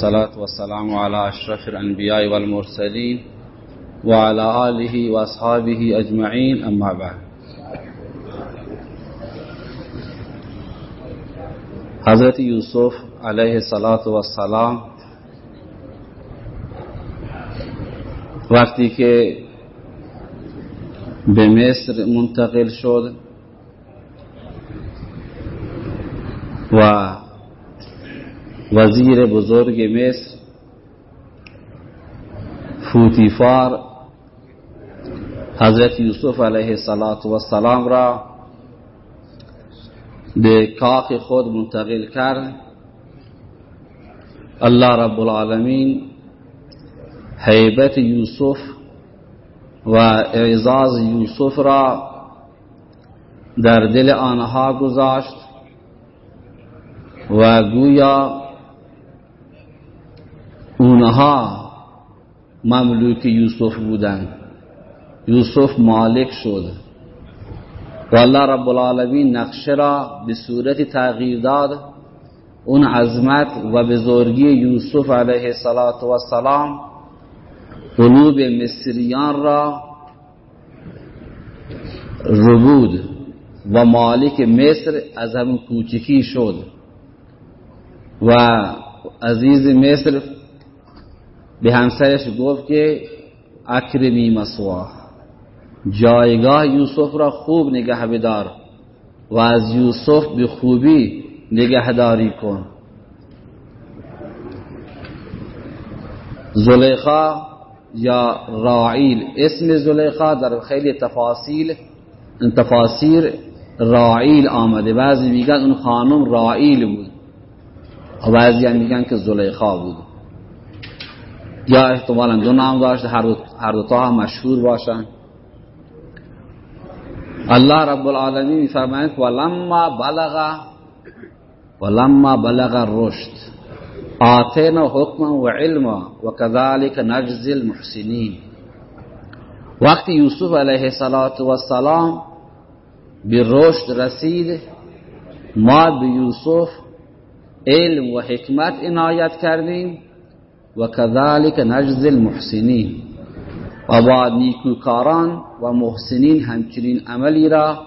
والصلاة والسلام على أشرف الأنبياء والمرسلين وعلى آله وأصحابه أجمعين أما بعد. حضرت یوسف علیه الصلاة والسلام وقتی که به مصر منتقل شد و وزیر بزرگ مصر فوتیفار حضرت یوسف علیه السلام را به کاخ خود منتقل کرد. الله رب العالمین حیبت یوسف و اعزاز یوسف را در دل آنها گذاشت و گویا اونها مملوک یوسف بودند. یوسف مالک شد. و الله رب العالمین نقشه را به صورت تغییر داد. اون عظمت و بزرگی یوسف علیه السلام قلوب مصریان را ربود و مالک مصر از همون کوچکی شد. و عزیز مصر به همسرش گفت که اکرمی مسوا. جایگاه یوسف را خوب نگه بدار و از یوسف به خوبی نگهداری کن. زلیخا یا راعیل. اسم زلیخا در خیلی تفاصیل تفاسیر راعیل آمده. بعضی میگن اون خانم راعیل بود. و بعضی میگن که زلیخا بود. یا احتمالا دو نام داشته هر دو, هر دو تا مشهور باشن. الله رب العالمین میفرمایند ولما بلغ ولما بلغ الرشد. آتینا حکما و علما و كذلك نجزی المحسنین. وقتی یوسف علیه السلام به رشد رسید ما به یوسف علم و حکمت عنایت کردیم. و كذلك نجزی المحسنین. و با نیکوکاران و محسنین همچنین عملی را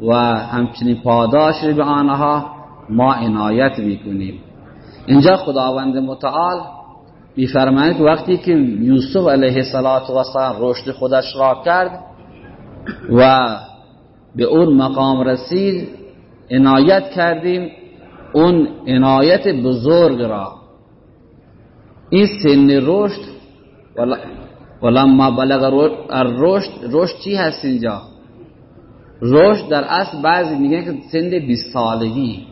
و همچنین پاداش به آنها ما عنایت می‌کنیم. اینجا خداوند متعال میفرماید وقتی که یوسف علیه السلام رشد خودش را کرد و به اون مقام رسید عنایت کردیم اون عنایت بزرگ را این سن رشد ولما بلغ الرشد رشد چی هست اینجا؟ رشد در اصل بعضی میگن که سن 20 سالگی.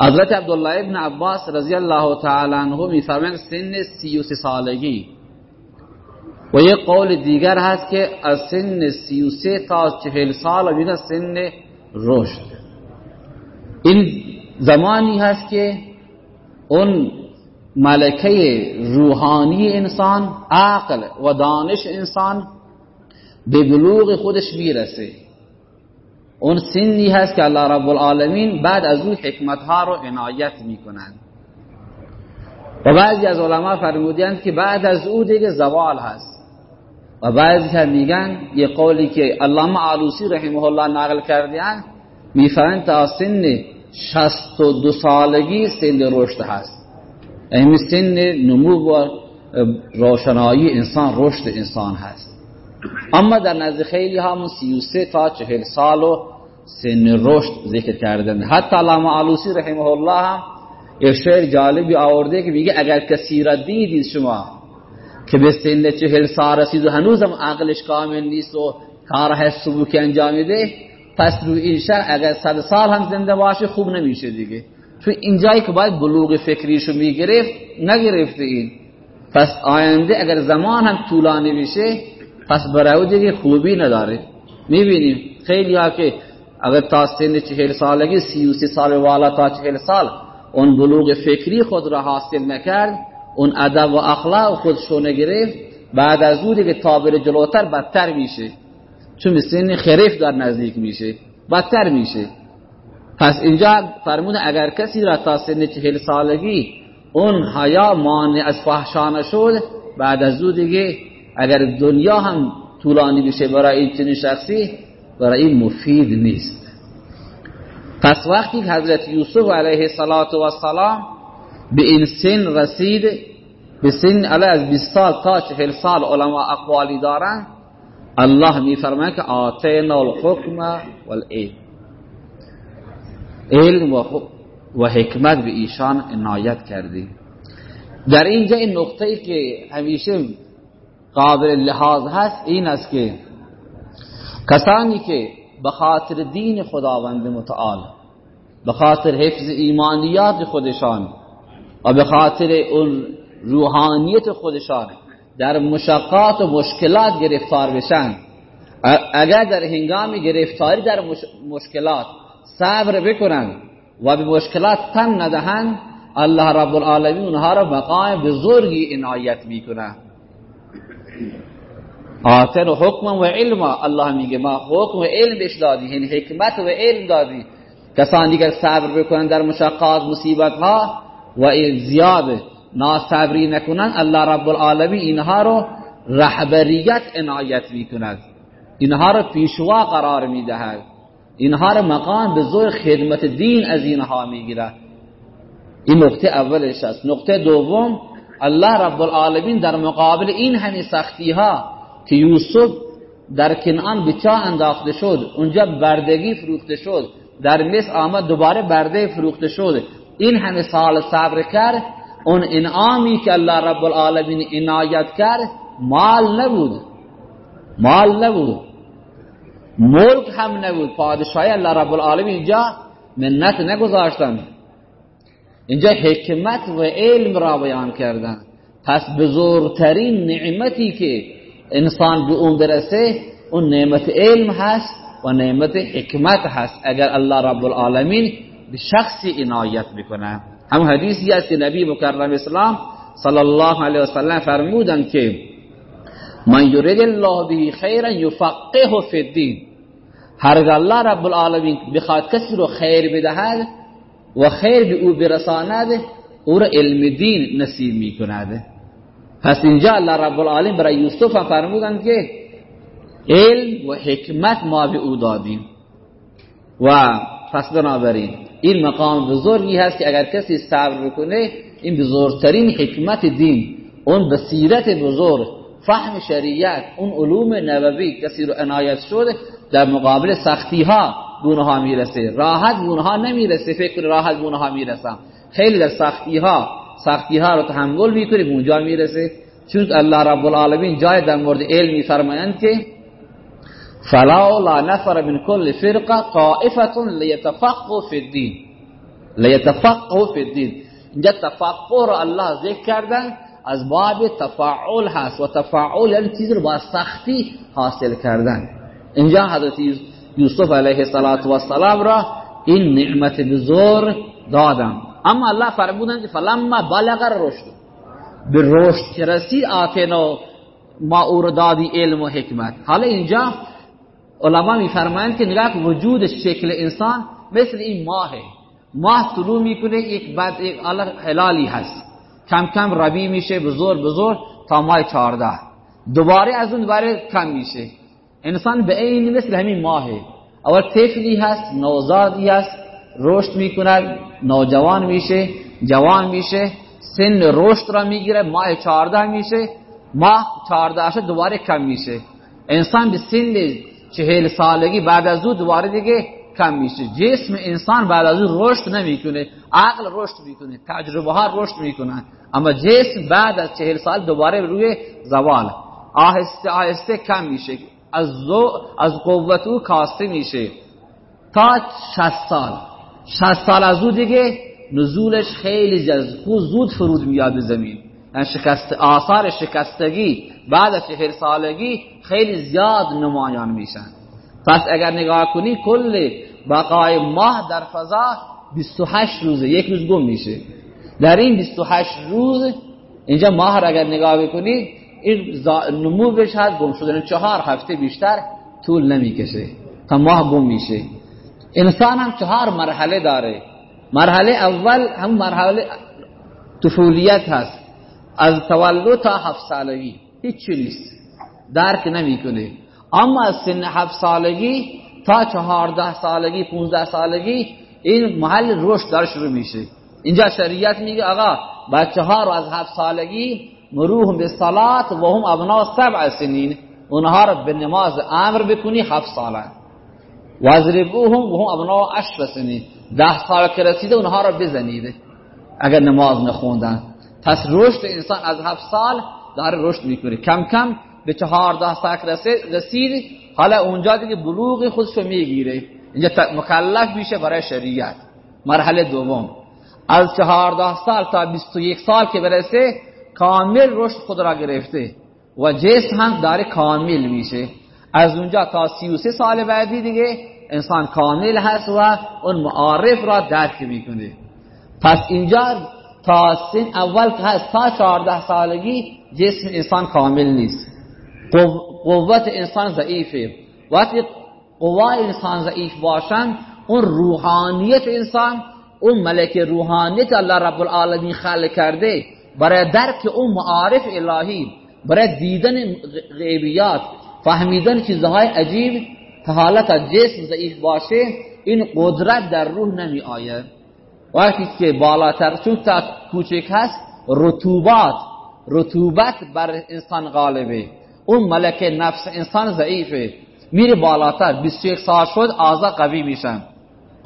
حضرت عبدالله ابن عباس رضی الله تعالی عنه میفرمایند سن 33 سالگی. و یک قول دیگر هست که از سن 33 تا 40 سال میگن سن رشد. این زمانی هست که اون ملکه روحانی انسان عقل و دانش انسان به بلوغ خودش می‌رسه. اون سنی هست که الله رب العالمین بعد از اون حکمت ها رو عنایت می‌کنند و بعضی از علما فرمودند که بعد از او دیگه زوال هست. و بعضی که میگن یه قولی که علامه علوسی رحمه الله نقل کردیان میفرند تا سن 62 سالگی سن رشد هست. این سن نمو و روشنایی انسان رشد انسان هست. اما در نزد خیلی همون 33 تا 40 سال و سن رشد ذکر کردن حتی علامه علوسی رحمه الله هم یک شعر جالبی آورده که میگه اگر کسی را دیدید شما که به سن 40 سال رسید و هنوزم عقلش کامل نیست و کار هست سبوکی انجام میده پس روی این شر اگر صد سال هم زنده باشه خوب نمیشه دیگه. چون اینجایی که باید بلوغ فکریشو می‌گرفت نگرفته این. پس آینده اگر زمان هم طولانی میشه پس برای دیگه خوبی نداره. می‌بینیم خیلی ها که اگر تا سن چهل سالگی سی و سی سال والا تا چهل سال اون بلوغ فکری خود را حاصل نکرد اون ادب و اخلاق خودشو نگرفت بعد از او دیگه تابر جلوتر بدتر میشه. چون به سن خریف در نزدیک میشه. بدتر میشه. پس اینجا فرمونه اگر کسی را تا سن چهل سالگی اون حیا مانع از فحشانه شد بعد از او دیگه اگر دنیا هم طولانی بشه برای این چنین شخصی برای مفید نیست. پس وقتی حضرت یوسف علیه السلام به این سن رسید به سن علی از 20 سال تا 40 سال علما اقوالی دارن الله میفرماید که آتینا الحکم والعلم. علم و حکمت به ایشان عنایت کردیم در اینجا این نقطه ای که همیشه قابل لحاظ هست این است که کسانی که به خاطر دین خداوند متعال به خاطر حفظ ایمانیات خودشان و به خاطر اون روحانیت خودشان در مشقات و مشکلات گرفتار بشن اگر در هنگام گرفتاری در مشکلات صبر بکنن و به مشکلات تن ندهند الله رب العالمین اونها را مقام بزرگی عنایت می‌کنه. آتن و حکم و علم الله میگه ما حکم و علم بهش دادی یعنی حکمت و علم دادی کسانی که صبر بکنن در مشقات مصیبت ها و زیاد ناصبری نکنن الله رب العالمین اینها رو رهبریت عنایت می‌کند. اینها رو پیشوا قرار می‌دهد. اینها رو مقام به زور خدمت دین از اینها می‌گیرد این نقطه اولش است. نقطه دوم الله رب العالمین در مقابل این همه سختی ها که یوسف در کنعان به چاه انداخته شد اونجا بردگی فروخته شد در مصر آمد دوباره برده فروخته شد. این همه سال صبر کرد اون انعامی که الله رب العالمین عنایت کرد مال نبود. مال نبود. ملک هم نبود. پادشاهی الله رب العالمین اینجا منت نگذاشتن. اینجا حکمت و علم را بیان کردن. پس بزرگترین نعمتی که انسان به اون برسه اون نعمت علم هست و نعمت حکمت هست. اگر الله رب العالمین به شخصی عنایت بکنه. هم حدیثی است که نبی مکرم اسلام صلی الله علیه وسلم فرمودن که من یرید الله به خیرا یفقهه فی الدین. هر الله رب العالمین بخواد کسی رو خیر بدهد و خیر به او برساند او را علم دین نصیب می کند پس اینجا الله رب العالمین برای یوسف فرمودند که علم و حکمت ما به او دادیم. و پس بنابراین این مقام بزرگی هست که اگر کسی صبر بکنه این بزرگترین حکمت دین اون بصیرت بزرگ فهم شریعت اون علوم نبوی کسی رو عنایت شده در مقابل سختی ها گونه ها می‌رسه. راحت گونه ها نمی‌رسه. فکر راحت گونه ها می‌رسم. خیلی در سختی ها سختی ها رو تحمل می‌کنه اونجا می‌رسه. چون الله رب العالمین جای در مورد علم میفرمایند که فلولا نفر من كل فرقه طائفه ليتفقهوا في الدين. ليتفقهوا في الدين. اینجا تفقه رو الله ذکر کردن. از باب تفاعل هست و تفاعل یعنی چیزی رو با سختی حاصل کردن. اینجا حضرت یوسف علیه السلام را این نعمت بزرگ دادم اما الله فرمودن که فلما بلغ رشد به رشد که رسید آتینا ما او رو دادی علم و حکمت. حالا اینجا علما میفرمایند که نگاه وجود شکل انسان مثل این ماهه. ماه طلوع می‌کنه یک بعد یک حلالی هست. کم کم ربی میشه بزرگ بزرگ تا ماه چارده دوباره از اون دوباره کم میشه. انسان به این مثل همین ماهه. اول طفلی هست نوزادی هست رشد می‌کند نوجوان میشه جوان میشه سن رشد را می‌گیره ماه چارده میشه ماه چارده شد دوباره کم میشه. انسان به سن چهل سالگی بعد از او دوباره دیگه کم میشه. جسم انسان بعد از او رشد نمی‌کنه عقل رشد می‌کنه تجربه ها رشد می‌کنه. اما جسم بعد از چهل سال دوباره روی زوال آهسته آهسته کم میشه. از از قوت او کاسته میشه. تا 60 سال. 60 سال از او دیگه نزولش خیلی زود فرود میاد به زمین. یعنی شکست آثار شکستگی بعد از چهل سالگی خیلی زیاد نمایان میشن. پس اگر نگاه کنی کل بقای ماه در فضا 28 روزه یک روز گم میشه. در این 28 روز اینجا ماه را اگر نگاه بکنی این نمو بشه گم شدن چهار هفته بیشتر طول نمی‌کشه. تا ماه گم میشه. انسان هم چهار مرحله داره. مرحله اول هم مرحله طفولیت هست. از تولد تا هفت سالگی. هیچ نیست. درک نمی‌کنه. اما از سن هفت سالگی تا چهارده سالگی پونزده سالگی این محل رشد دار شروع میشه. اینجا شریعت میگه آقا بچه ها رو از هفت سالگی مروهم به صلات و هم ابنا سبع سنین. اونها رو به نماز امر بکنی هفت ساله. وزربوهم و هم ابنا عشر سنین. ده سال که رسیده اونها رو بزنید. اگر نماز نخوندن. پس رشد انسان از هفت سال داره رشد می‌کنه. کم کم به چهارده سال رسید حالا اونجا دیگه بلوغ خودش رو می‌گیره. اینجا مکلف میشه برای شریعت. مرحله دوم. از چهارده سال تا بیست و یک سال که برسه کامل رشد خود را گرفته و جسم هم داره کامل میشه. از اونجا تا سی و سه سال بعدی دیگه انسان کامل هست و اون معارف را درک می‌کنه. پس اینجا تا سن اول که هست تا چهارده سالگی جسم انسان کامل نیست. قوت انسان ضعیفه. وقتی قوای انسان ضعیف باشن اون روحانیت انسان اون ملک روحانیت الله رب العالمین خلق کرده برای درک اون معارف الهی برای دیدن غیبیات فهمیدن چیزهای عجیب که حالت جسم ضعیف باشه این قدرت در روح نمی آید. وقتی که بالاتر چون تا کوچک هست رطوبات رطوبت بر انسان غالبه. اون ملک نفس انسان ضعیفه. میره بالاتر 21 سال شد آزا قوی میشن.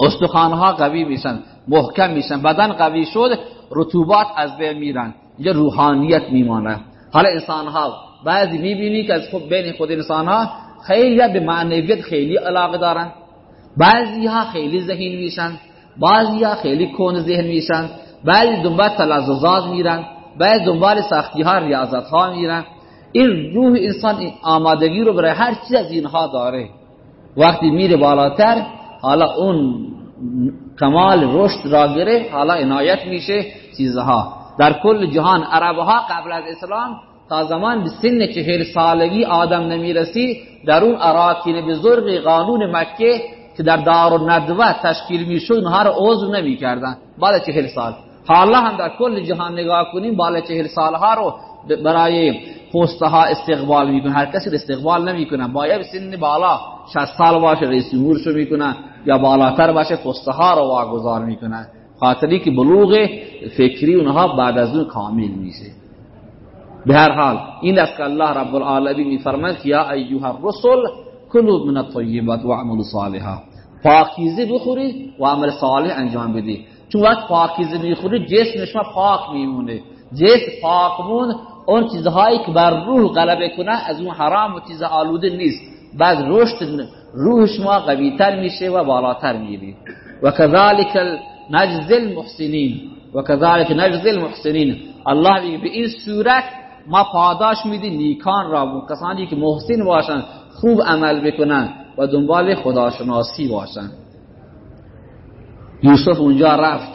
استخوانها قوی میشن محکم میشن بدن قوی شد رطوبات از بین میرن اینجا روحانیت میمانه. حالا انسان ها بعضی می‌بینی که از خود بین خود انسان ها خیلی به معنویت خیلی علاقه دارن. بعضی ها خیلی ذهین میشن بعضی ها خیلی کون ذهن میشن. بعضی دنبال تلززات میرن بعضی دنبال سختی ها ریاضت ها میرن. این روح انسان آمادگی رو برای هر چیز از اینها داره. وقتی میره بالاتر حالا اون کمال رشد را گره حالا عنایت میشه چیزها. در کل جهان عربها قبل از اسلام تا زمان به سن چهل سالگی آدم نمی‌رسی در اون اراکین بزرگ قانون مکه که در دار و ندوه تشکیل می‌شد اونها رو عضو نمی‌کردن. بعد چهل سال. حالا هم در کل جهان نگاه کنیم بالا چهل سالها رو برای پستها استقبال می‌کنن. هر کسی استقبال نمی‌کنن. باید سن بالا 60 سال باشه رئیس جمهورشو می‌کنن. یا بالاتر باشه پستها رو واگذار می‌کنن. خاطری که بلوغ فکری اونها بعد از اون کامل میشه. به هر حال این است که الله رب العالمین میفرماید یا ایها الرسل کلوا من الطیبات و صالحا پاکیزه بخورید و عمل صالح انجام بدید. چون وقت پاکیزه می‌خورید جسم شما پاک میمونه. جسم پاک مون اون چیزهایی که بر روح غلبه کنه از اون حرام و چیز آلوده نیست. بعد رشد روح شما قویتر میشه و بالاتر میری. و کذالک نجز المحسنین. و کذالک نجز المحسنین. الله میگه به این صورت ما پاداش میدیم نیکان را کسانی که محسن باشن خوب عمل بکنن و دنبال خداشناسی باشن. یوسف اونجا رفت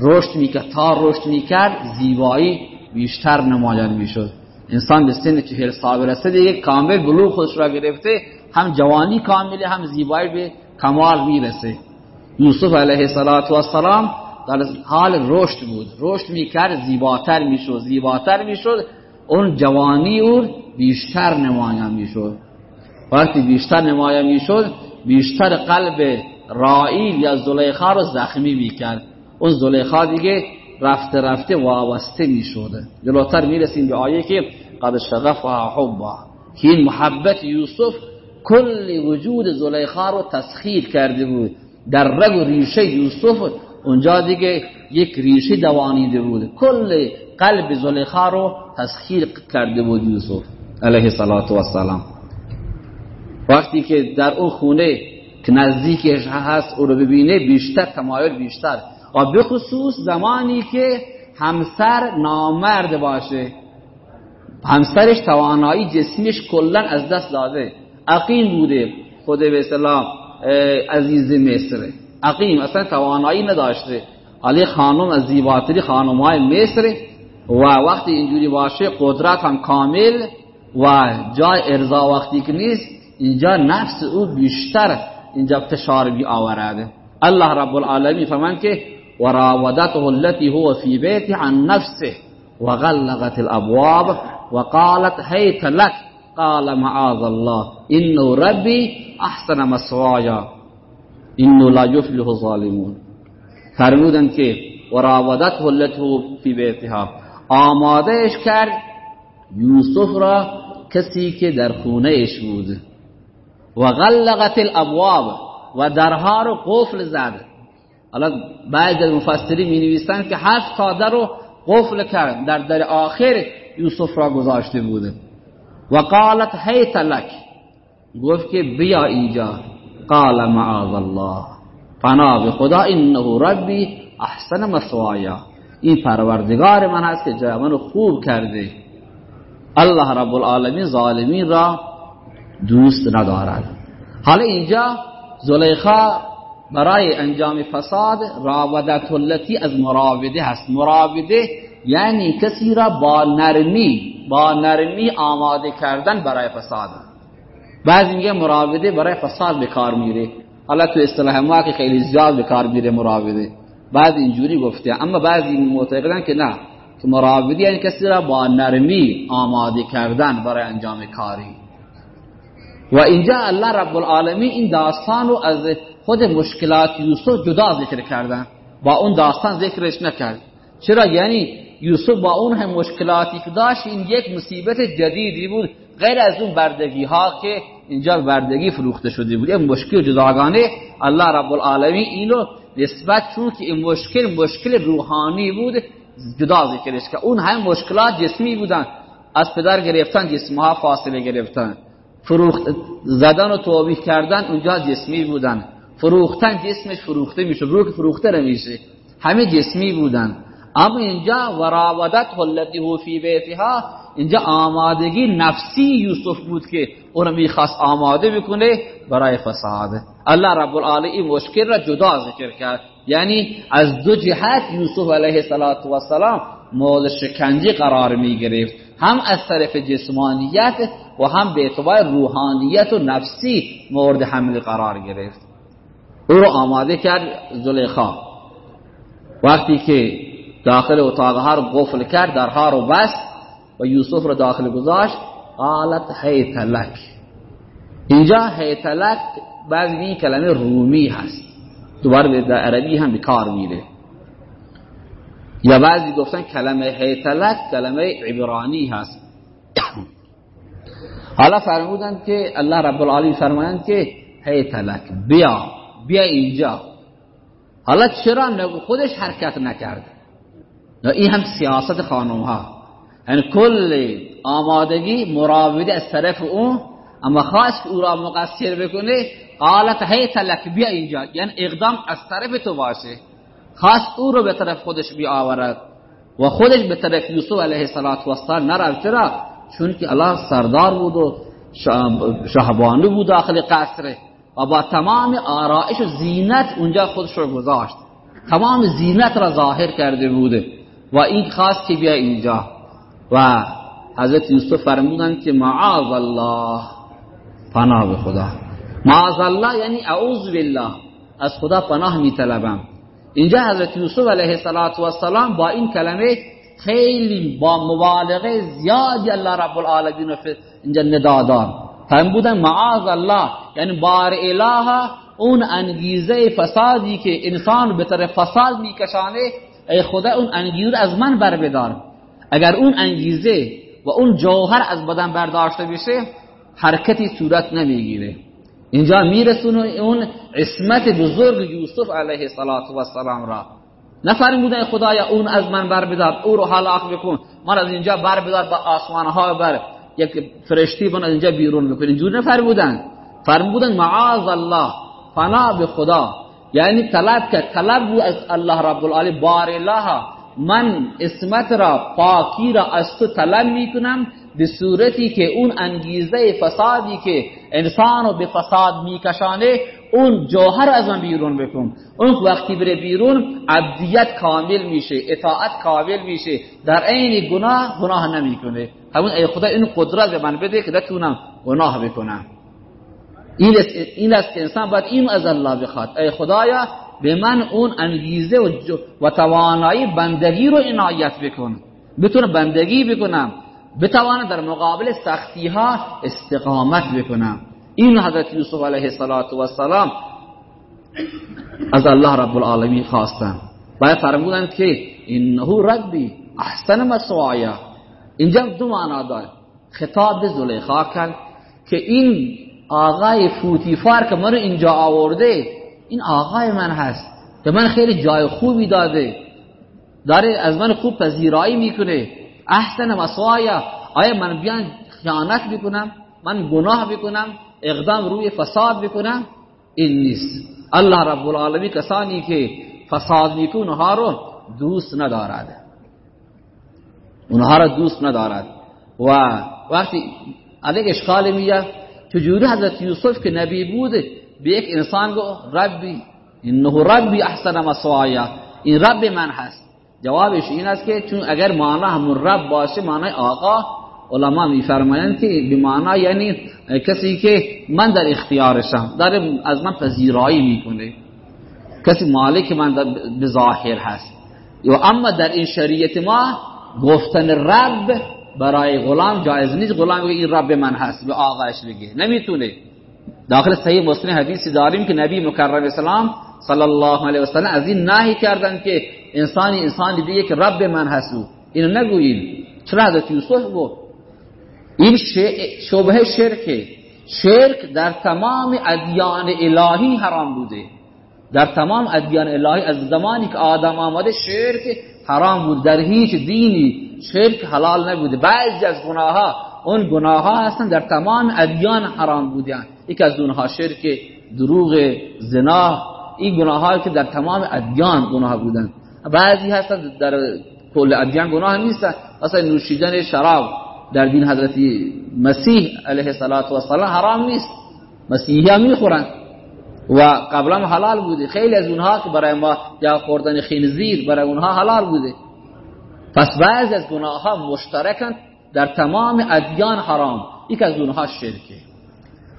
رشد می‌کرد. تا رشد می‌کرد زیبایی بیشتر نمایان می‌شد. انسان به سن چهل سال برسه دیگه کامل بلوغ خودش را گرفته هم جوانی کامله هم زیبایی به کمال می‌رسه. یوسف علیه السلام در حال رشد بود. رشد می‌کرد زیباتر می‌شد زیباتر می‌شد. اون جوانی او بیشتر نمایان می‌شد. وقتی بیشتر نمایان می‌شد بیشتر قلب رائیل یا زلیخا رو زخمی می‌کرد. اون زلیخا دیگه رفته رفته وابسته می‌شده جلوتر می‌رسیم به آیه که قد شغفها حبا. که این محبت یوسف کل وجود زلیخا رو تسخیر کرده بود. در رگ و ریشه یوسف اونجا دیگه یک ریشه دوانیده بود. کل قلب زلیخا رو تسخیر کرده بود یوسف. علیه السلام وقتی که در اون خونه که نزدیکش هست او رو ببینه بیشتر تمایل بیشتر. و خصوص زمانی که همسر نامرد باشه. همسرش توانایی جسمیش کلا از دست داده. عقیم بوده. خود به اصطلاح عزیز مصر عقیم اصلا توانایی نداشته. حالی خانم از زیباتری خانم های مصر. و وقتی اینجوری باشه قدرت هم کامل و جای ارضا وقتی که نیست اینجا نفس او بیشتر اینجا فشار بی آورده الله رب العالمین فرمان که وراودته التي هو في بيته عن نفسه وغلقت الابواب وقالت هيت لك قال معاذ الله انه ربي احسن مسوایا انه لا يفلح الظالمون. فرمودن که وراودته التي في بيتها آمادهش کرد یوسف را کسی که در خونه اش بود. و غلقت الابواب و درها رو قفل زد. حالا بعضی از مفسرین می نویسن که هفت تا در رو قفل کرد در در آخر یوسف را گذاشته بوده و قالت هیت لک. گفت که بیا اینجا. قال معاذ الله. فنا به خدا انه ربی احسن مسوایا. این پروردگار من است که جای منو خوب کرده. الله رب العالمین ظالمین را دوست ندارد. حالا اینجا زلیخا برای انجام فساد راودت التي از مراوده هست. مراوده یعنی کسی را با نرمی با نرمی آماده کردن برای فساد. بعضی میگه مراوده برای فساد به کار میره. حالا تو اصطلاح ما که خیلی زیاد به کار میره مراوده. بعد اینجوری گفته. اما بعضی معتقدن که نه. که مراوده یعنی کسی را با نرمی آماده کردن برای انجام کاری. و اینجا الله رب العالمین این داستان رو از خود مشکلات یوسف جدا ذکر کردن. با اون داستان ذکرش نکرد. چرا؟ یعنی یوسف با اون هم مشکلاتی که داشت این یک مصیبت جدیدی بود غیر از اون بردگی ها که اینجا بردگی فروخته شده بود. این مشکل جداگانه الله رب العالمین اینو نسبت چون که این مشکل مشکل روحانی بود جدا ذکرش که اون هم مشکلات جسمی بودن. از پدر گرفتن جسمها فاصله گرفتن. فروخت زدن و توبیح کردن اونجا جسمی بودن. فروختن جسمش فروخته میشه روح فروخته نمیشه. همه جسمی بودن. اما اینجا وراودت التي هو فی بیتها اینجا آمادگی نفسی یوسف بود که اون می‌خواست آماده بکنه برای فساد الله رب العالمین مشکل را جدا ذکر کرد یعنی از دو جهت یوسف علیه السلام مورد شکنجه قرار می گرفت هم از طرف جسمانیت و هم به اعتبار روحانیت و نفسی مورد حمل قرار گرفت او رو آماده کرد زلیخا وقتی که داخل اتاقها رو قفل کرد درها رو بست و یوسف رو داخل گذاشت. قالت حیت لک اینجا حیت لک بعضی این کلمه رومی هست. دوباره به عربی هم به کار میره. یا بعضی گفتن کلمه حیت لک کلمه عبرانی هست. حالا فرمودن که الله رب العالمین فرمایند که حیت لک بیا بیا اینجا. حالا چرا خودش حرکت نکرد این هم سیاست خانم ها یعنی کل آمادگی مراوده از طرف اون اما خواست او را مقصر بکنه قالت حیت لک بیا اینجا. یعنی اقدام از طرف تو باشه. خواست او رو به طرف خودش بی آورد و خودش به طرف یوسف علیه السلام نرفت. چرا؟ چون که الله سردار بود و شهبانو بود داخل قصره و با تمام آرائش و زینت اونجا خودش رو گذاشت. تمام زینت را ظاهر کرده بوده و این خواست که بیا اینجا. و حضرت یوسف فرمودن که معاذ الله. پناه به خدا. معاذ الله یعنی اعوذ بالله. از خدا پناه می طلبم اینجا حضرت یوسف علیه السلام با این کلمه خیلی با مبالغه زیادی الله رب العالمین اینجا ندادان هم بودن معاذ الله. یعنی بار اله اون انگیزه فسادی که انسان به طرف فساد میکشانه ای خدا اون انگیزه از من بر بدار اگر اون انگیزه و اون جوهر از بدن برداشته بشه حرکتی صورت نمی‌گیره. اینجا میرسونه اون اسمت بزرگ یوسف علیه السلام را. نفرمودن خدایا اون از من بر بدار او رو هلاک بکن. من از اینجا بر بدار با آسمان ها بر یک فرشتی من از اینجا بیرون بکن اینجور نفرمودن فرمودن معاذ الله فنا به خدا. یعنی طلب که طلب بود از الله رب العالمین بار الله من اسمت را پاکی را از تو طلب می‌کنم به صورتی که اون انگیزه فسادی که انسانو به فساد میکشانه اون جوهر از من بیرون بکن. اون وقتی بره بیرون عبدیت کامل میشه اطاعت کامل میشه در عین گناه گناه نمی‌کنه. همون ای خدا این قدرت به من بده که نتونم گناه بکنم. این است که انسان باید این از الله بخواد. ای خدایا به من اون انگیزه و, و توانایی بندگی رو عنایت بکن. بتونه بندگی بکنم. بتوانم در مقابل سختی ها استقامت بکنم. این حضرت یوسف علیه السلام از الله رب العالمین خواستن. باید فرمودن که انه ربی احسن مسوایا. اینجا دو معنا داره. خطاب به زلیخا کرد که این آقای فوتیفار که من اینجا آورده. این آقای من هست. که من خیلی جای خوبی داده. داره از من خوب پذیرایی می‌کنه. احسن مسوایا آیا من بیان خیانت بکنم؟ من گناه بکنم؟ اقدام روی فساد بکنم؟ این نیست. الله رب العالمین کسانی که فساد می‌کنه اونها رو دوست ندارد. اونها رو دوست ندارد. و وقتی علیه اشکال میاد چجوری حضرت یوسف که نبی بود به یک انسان گو ربی انه ربی احسن مسوایا. این رب من هست. جوابش این است که چون اگر معنا همون رب باشه معنای آقا علما میفرمایند که به معنا یعنی کسی که من در اختیارشم داره از من پذیرایی می‌کنه. کسی مالک من به ظاهر هست. و اما در این شریعت ما گفتن رب برای غلام جایز نیست. غلام بگه این رب من هست به آقایش بگه نمی‌تونه. داخل صحیح مسلم حدیثی داریم که نبی مکرم اسلام صلی الله علیه و سلم از این نهی کردن که انسانی انسانی بگه که رب من هست. اینو نگویید چرا حضرت یوسف گفت؟ این شبه شرکه. شرک در تمام ادیان الهی حرام بوده. در تمام ادیان الهی از زمانی که آدم آمده شرک حرام بود. در هیچ دینی شرک حلال نبوده. بعضی از گناه اون گناه ها هستن در تمام ادیان حرام بودن یکی از اونها شرک دروغ زنا. این گناه که در تمام ادیان گناه بودن بعضی هستن در کل ادیان گناه نیستن. مثلا نوشیدن شراب در دین حضرت مسیح علیه السلام حرام نیست. مسیحی ها می‌خورن و قبلا حلال بوده. خیلی از اونها که برای ما یا خوردن خنزیر برای اونها حلال بوده. پس بعض از گناه ها مشترکن در تمام ادیان حرام. یک از اونها شرکه.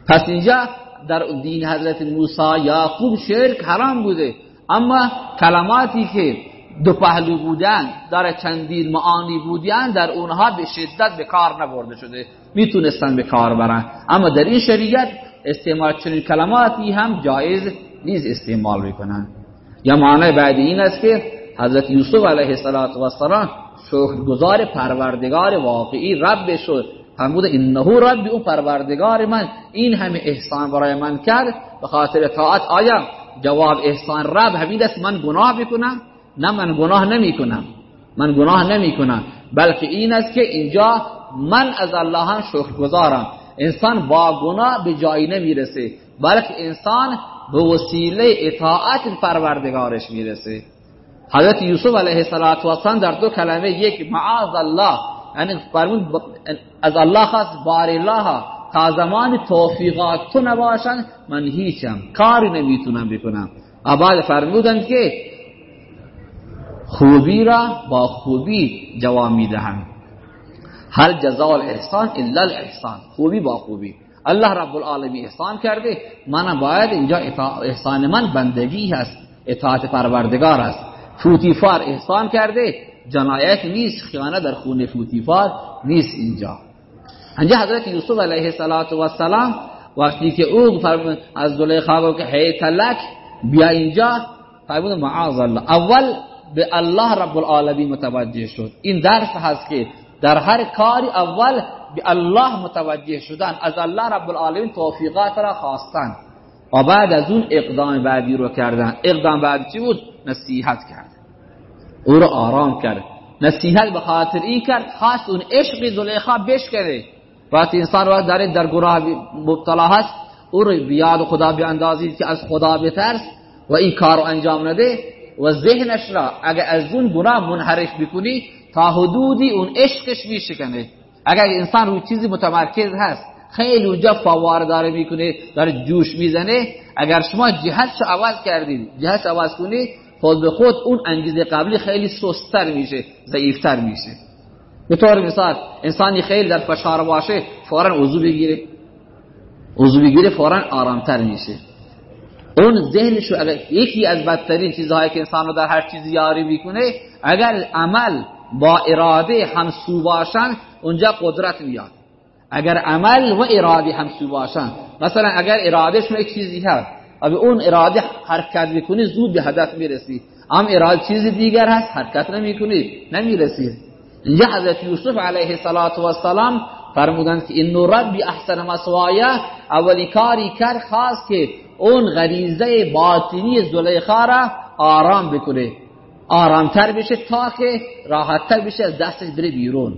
پس اینجا در دین حضرت موسی یعقوب شرک حرام بوده. اما کلماتی که دو پهلو بودن در چندین معانی بودن در اونها به شدت به کار نبرده شده. می‌تونستن به کار برن. اما در این شریعت استعمال چنین کلماتی هم جایز نیست استعمال بکنن یا معنی بعد این است که حضرت یوسف علیه السلام شکرگزار پروردگار واقعی رب شد فرمود انه رب اون پروردگار من. این همه احسان برای من کرد. به خاطر طاعت آیا جواب احسان رب همین است. من گناه بکنم نه من گناه نمی کنم من گناه نمی کنم بلکه این است که اینجا من از الله هم شکرگزارم. انسان با گناه به جایی نمی‌رسه. بلکه انسان به وسیله اطاعت پروردگارش می‌رسه. حضرت یوسف علیه السلام در دو کلمه یک معاذ الله یعنی فرمود از الله خواست بار الله تا زمان توفیقات تو نباشن من هیچم کاری نمی‌تونم بکنم بعد فرمودند که خوبی را با خوبی جواب می‌دهند هر جزاء الاحسان الا الاحسان خوبی با خوبی الله رب العالمین احسان کرده من باید اینجا احسان من بندگی هست اطاعت پروردگار است فوتیفار احسان کرده جنایت نیست خیانه در خون فوتیفار نیست اینجا. اینجا حضرت یوسف علیه السلام وقتی که او از زلیخا گفت که هی تلک بیا اینجا. فرمود معاذ الله. اول به الله رب العالمین متوجه شد. این درس هست که در هر کاری اول به الله متوجه شدن. از الله رب العالمین توفیقات را خواستن. و بعد از اون اقدام بعدی رو کردن. اقدام بعدی چی بود؟ نصیحت کرد. او رو آرام کرد. نصیحت به خاطر این کرد خواست اون عشق زلیخا بشکنه وقتی انسان رو در در گناه مبتلا هست او رو بیاد خدا بیاندازید که از خدا بترس و این کار رو انجام نده و ذهنش را اگر از اون گناه منحرف بکنی تا حدودی اون عشقش میشکنه. اگر انسان روی چیزی متمرکز هست خیلی اونجا فوار داره می‌کنه داره جوش می‌زنه. اگر شما جهتش عوض کردید جهتش عوض کنید خود به خود اون انگیزه قبلی خیلی سستر میشه ضعیفتر میشه. به طور مثال انسانی خیلی در فشار باشه فورا وضو بگیره. عضو بگیره فورا آرامتر میشه. اون ذهنش رو اگر یکی از بدترین چیزهایی که انسان رو در هر چیزی یاری می‌کنه اگر عمل با اراده همسو باشن اونجا قدرت میاد. اگر عمل و اراده همسو باشن. مثلا اگر اراده شما یک چیزی هست به اون اراده حرکت می‌کنی زود به هدف می‌رسی اما اراده چیز دیگر هست حرکت نمی‌کنی نمی‌رسی اینجا حضرت یوسف علیه السلام فرمودند که این ربی احسن مسوایه اولی کاری کرد خواست که اون غریزه باطنی زلیخا را آرام بکنه آرامتر بشه تا که راحتتر بشه از دستش بره بیرون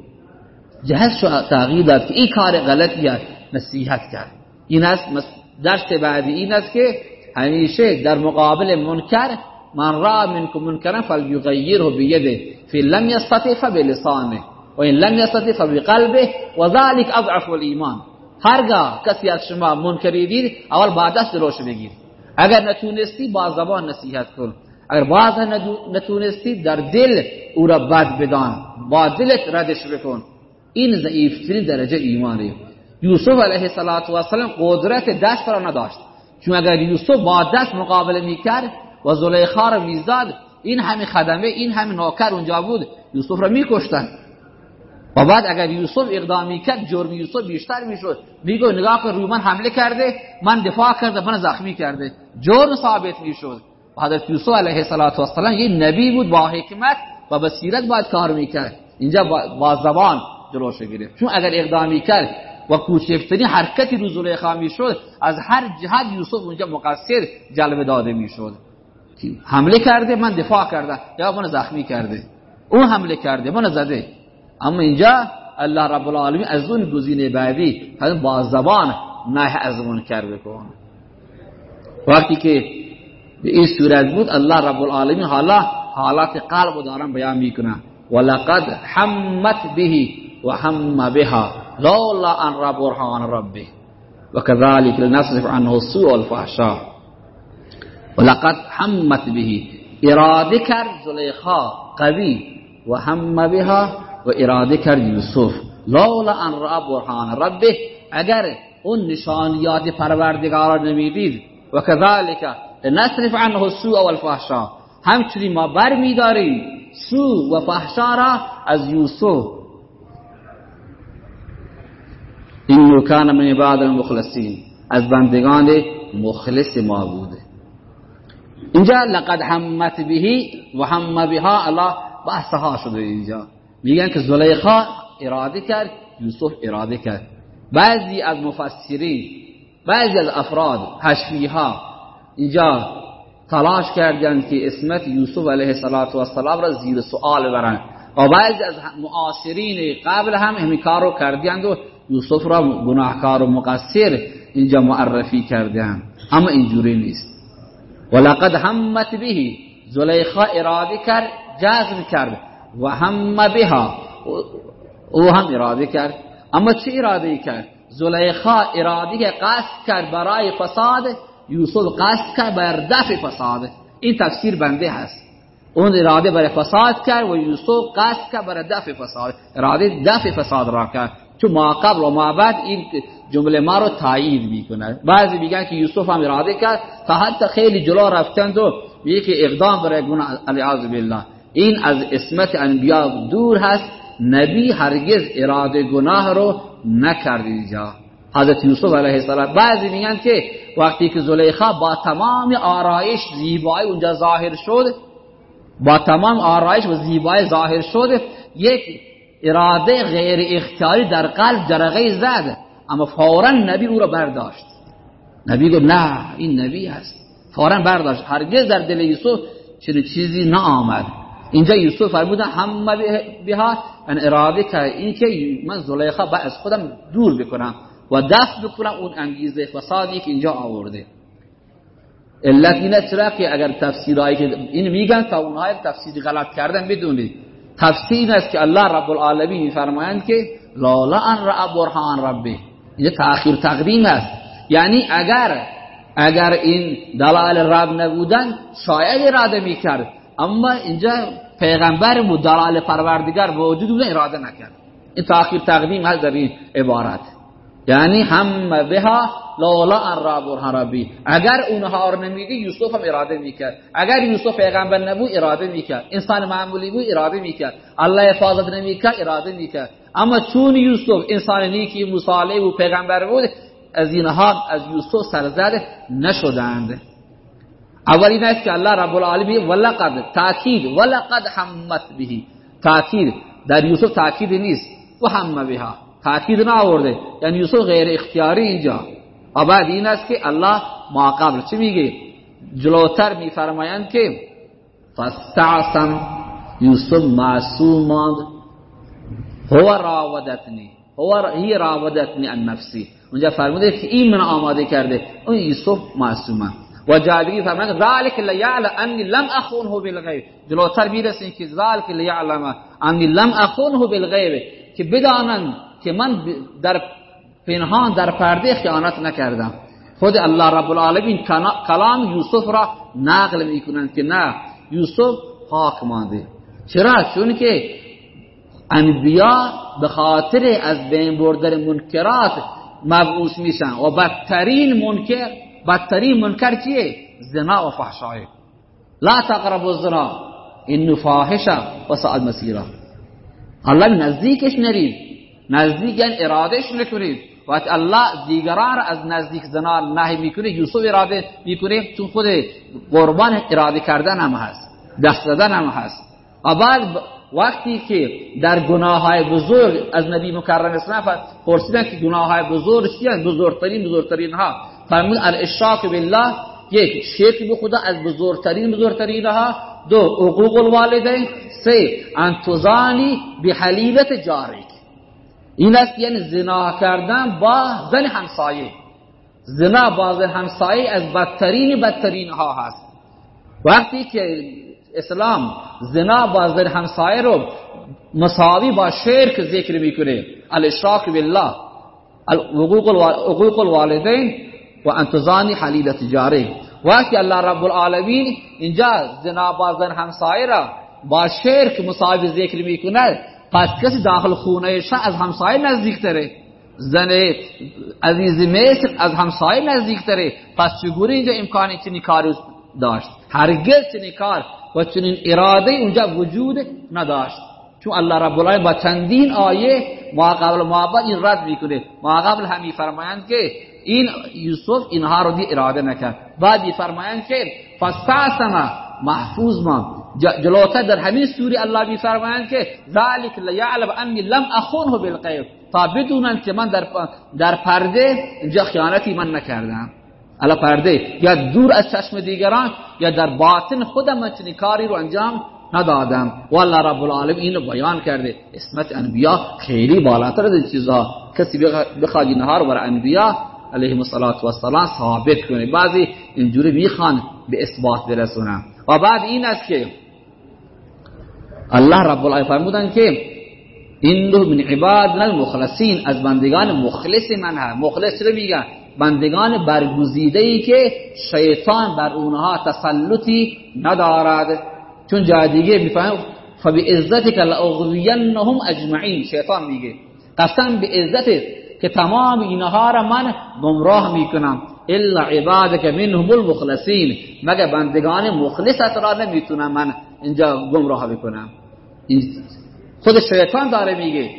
جهز شو تغییر داد که این کار غلطی نصیحت کرد این است درس بعدی این است که همیشه در مقابل منکر من را منکم منکرا فلیغیره بیده فی لم یستطع فبلسانه و این لم یستطع فبقلبه و ذلك اضعف الایمان. هرگاه کسی از شما منکری دید اول با دست روش بگیر. اگر نتونستی با زبان نصیحت کن. اگر باز نتونستی در دل او را بد بدان. با دلت ردش بکن. این ضعیفترین درجه ایمانی یوسف علیه السلام قدرت دست را نداشت. چون اگر یوسف با دست مقابله می‌کرد و زلیخا را می‌زد این همه خدمه این همه نوکر اونجا بود یوسف را میکشتن. و بعد اگر یوسف اقدامی کرد جرم یوسف بیشتر می‌شد. میگو نگاه کن روی من حمله کرده من دفاع کرده من زخمی کرده. جرم ثابت می‌شد. و حضرت یوسف علیه السلام یه نبی بود با حکمت و بصیرت باید کار می‌کرد. اینجا با زبان جلوش گرفت. چون اگر اقدامی کرد و کوچکترین حرکتی رو زلیخا می‌شد از هر جهت یوسف اونجا مقصر جلوه داده می‌شد. حمله کرده من دفاع کرده یا من زخمی کرده. اون حمله کرده من زده. اما اینجا الله رب العالمین از اون گزینه بعدی با زبان نه از منکر بکن. وقتی که به این صورت بود الله رب العالمین حالا حالات قلب دارن بیان می‌کنه. ولقد حمت به و هم بها. لولا أن رب برهان ربه وكذلك لنصرف عنه السوء والفحشاء. ولقد حمت به اراده کرد زلیخا قوی و هم بها و اراده کرد یوسف لولا أن را برهان ربه اگر اون نشانیات پروردگار نمیدید. و كذلك نصرف عنه السوء والفحشاء. همچنین ما بر میداریم سو و فحشا را از یوسف این کان من عباد المخلصین از بندگان مخلص ما بوده. اینجا لقد همت بهی و هم بها الله بحثها شده اینجا. میگن که زلیخا اراده کرد یوسف اراده کرد. بعضی از مفسرین بعضی از افراد حشویها اینجا تلاش کردند که اسمت یوسف علیه السلام را زیر سوال برند و بعضی از معاصرین قبل هم همین کار رو کردند و یوسف را گناهکار و مقصر اینجا معرفی کردند اما اینجوری نیست. ولقد همت به زلیخا اراده کرد جزم کرد. و هم بها او هم اراده کرد. اما چه اراده کرد؟ زلیخا اراده قصد کرد برای فساد یوسف قصد کرد بر دفع فساد. این تفسیر بنده هست. اون اراده برای فساد کرد و یوسف قصد کرد برای دفع فساد. اراده دفع فساد را کرد. چون ما قبل و ما بعد این جمله ما رو تایید می‌کنه. بعضی میگن که یوسف هم اراده کرد تا حتی خیلی جلو رفتند و که اقدام برای گناه علیعاذ بالله. این از اسمت انبیا دور هست نبی هرگز اراده گناه رو نکرد اینجا. حضرت یوسف علیه السلام. بعضی میگن که وقتی که زلیخا با تمام آرایش زیبایی اونجا ظاهر شد با تمام آرایش و زیبایی ظاهر شد یک اراده غیر اختیاری در قلب جرقه زد اما فورا نبی او را برداشت. نبی گفت نه این نبی هست. فورا برداشت. هرگز در دل یوسف چنین چیزی نه آمد اینجا یوسف فرموده همه بها ان اراده که این که من زلیخا با از خودم دور بکنم و دفت بکنم اون انگیزه فسادی که اینجا آورده. علت اینه چرا که اگر تفسیرهایی که این میگن تا اونهای تفسیری غلط کردن بدونید. تفسیر است که الله رب العالمین میفرمایند که لالا ان را برهان ربی اینجا تأخیر تقدیم است. یعنی اگر اگر این دلال رب نبودن شاید اراده می‌کرد. اما اینجا پیغمبر بود دلال پروردگار وجود اون اراده نکرد. این تاخیر تقدیم هست در این عبارت. یعنی هم بها لولا ان را برهان ربی اگر اونها رو نمیدی یوسف هم اراده می‌کرد. اگر یوسف پیغمبر نبود اراده می‌کرد. انسان معمولی بود اراده می‌کرد. الله حفاظت نمی‌کرد اراده می‌کرد. اما چون یوسف انسان نیکی مصالح و پیغمبر بود از اینها از یوسف سرزد نشدند. اولین است که الله رب العالمین ولقد تاکید ولقد حمت به تاکید در یوسف تاکید نیست. و هم بها. تاکید نه آورده یعنی یوسف غیر اختیاری اینجا. و بعد این است که الله ما قبل چی میگه؟ جلوتر میفرمایند که فاستعصم. یوسف معصوم ماند. هو راودتنی. هو هی راودتنی ان نفسی. اونجا فرموده که این من آماده کرده. اون یوسف معصومه. و جادگی فرمایند ذالک لیعلم انی لم اخونه بالغیب. جلوتر می‌رسیم که ذالک لیعلم انی لم اخونه بالغیب. که بدانند که من در پنهان در پرده خیانت نکردم. خود الله رب العالمین کلام یوسف را نقل می‌کنند که نه یوسف پاک مانده. چرا؟ چون که انبیا به خاطر از بین بردن منکرات مبعوث میشن. و بدترین منکر بدترین منکر چیه؟ زنا و فحشای. لا تقرب الزنا این فاحشه و سعد مسیره الله نزدیکش نرید نزدیک یعنی ارادهش نکنید وقتی الله دیگران از نزدیک زنا نهی می‌کنه یوسف اراده می‌کنه چون خود قربان اراده کردن هم هست دست دادن هم هست. و بعد وقتی که در گناه های بزرگ از نبی مکرم اسلام پرسیدن که گناه های بزرگ چیه بزرگترین بزرگترین ها. فرمود الاشراک بالله یک شرک به خدا از بزرگترین بزرگترین ها. دو حقوق الوالدین. سه انتظانی به حلیلت جاریک این است یعنی زنا کردن با زن همسایه. زنا با زن همسایه از بدترین بدترین ها هست. وقتی که اسلام زنا با زن همسایه رو مساوی با شرک ذکر می‌کنه الاشراک بالله حقوق الوالدین و انتظانی حلیل تجاره وقتی الله رب العالمین اینجا زنا با زن همسایه را با شرک مساوی ذکر می‌کنه پس کسی داخل خونه از همسایه نزدیکتره زن عزیز مصر از همسایه نزدیکتره پس چگونه اینجا امکانی چنین کاری داشت؟ هرگز چنین کار و چنین اراده اونجا وجود نداشت. چون الله رب العالمین با چندین آیه ما قبل ما این رد می‌کنه. ما قبل همی فرمایند که این یوسف اینها رو دی اراده نکرد. بعد فرمایند که فستعصم محفوظ ما. جلوتر در همین سوری الله میفرمایند که ذالک لیعلم انی لم اخونه بالغیب تا بدونن که من در در پرده اینجا خیانتی من نکردم الا پرده یا دور از چشم دیگران یا در باطن خودم من چنین کاری رو انجام ندادم والله رب العالمین اینو بیان کرده اسمت انبیا خیلی بالاتر از این چیزها کسی بخواد اینها رو برای انبیا علیهم الصلاة والسلام ثابت کنه بعضی اینجوری می‌خوان به اثبات برسونن و بعد این است که الله رب العالمین فرمودن که این من عباد المخلصین از بندگان مخلص من هست. مخلص رو میگن؟ بندگان برگزیده ای که شیطان بر اونها تسلطی ندارد. چون جای دیگه میفهم فبعزتك لاغوینهم اجمعین. شیطان میگه. قسم به عزتت که تمام اینها را من گمراه می‌کنم. الا عبادك منهم المخلصین. مگر بندگان مخلصت را نمی‌تونم من اینجا گمراه بکنم خود شیطان داره میگه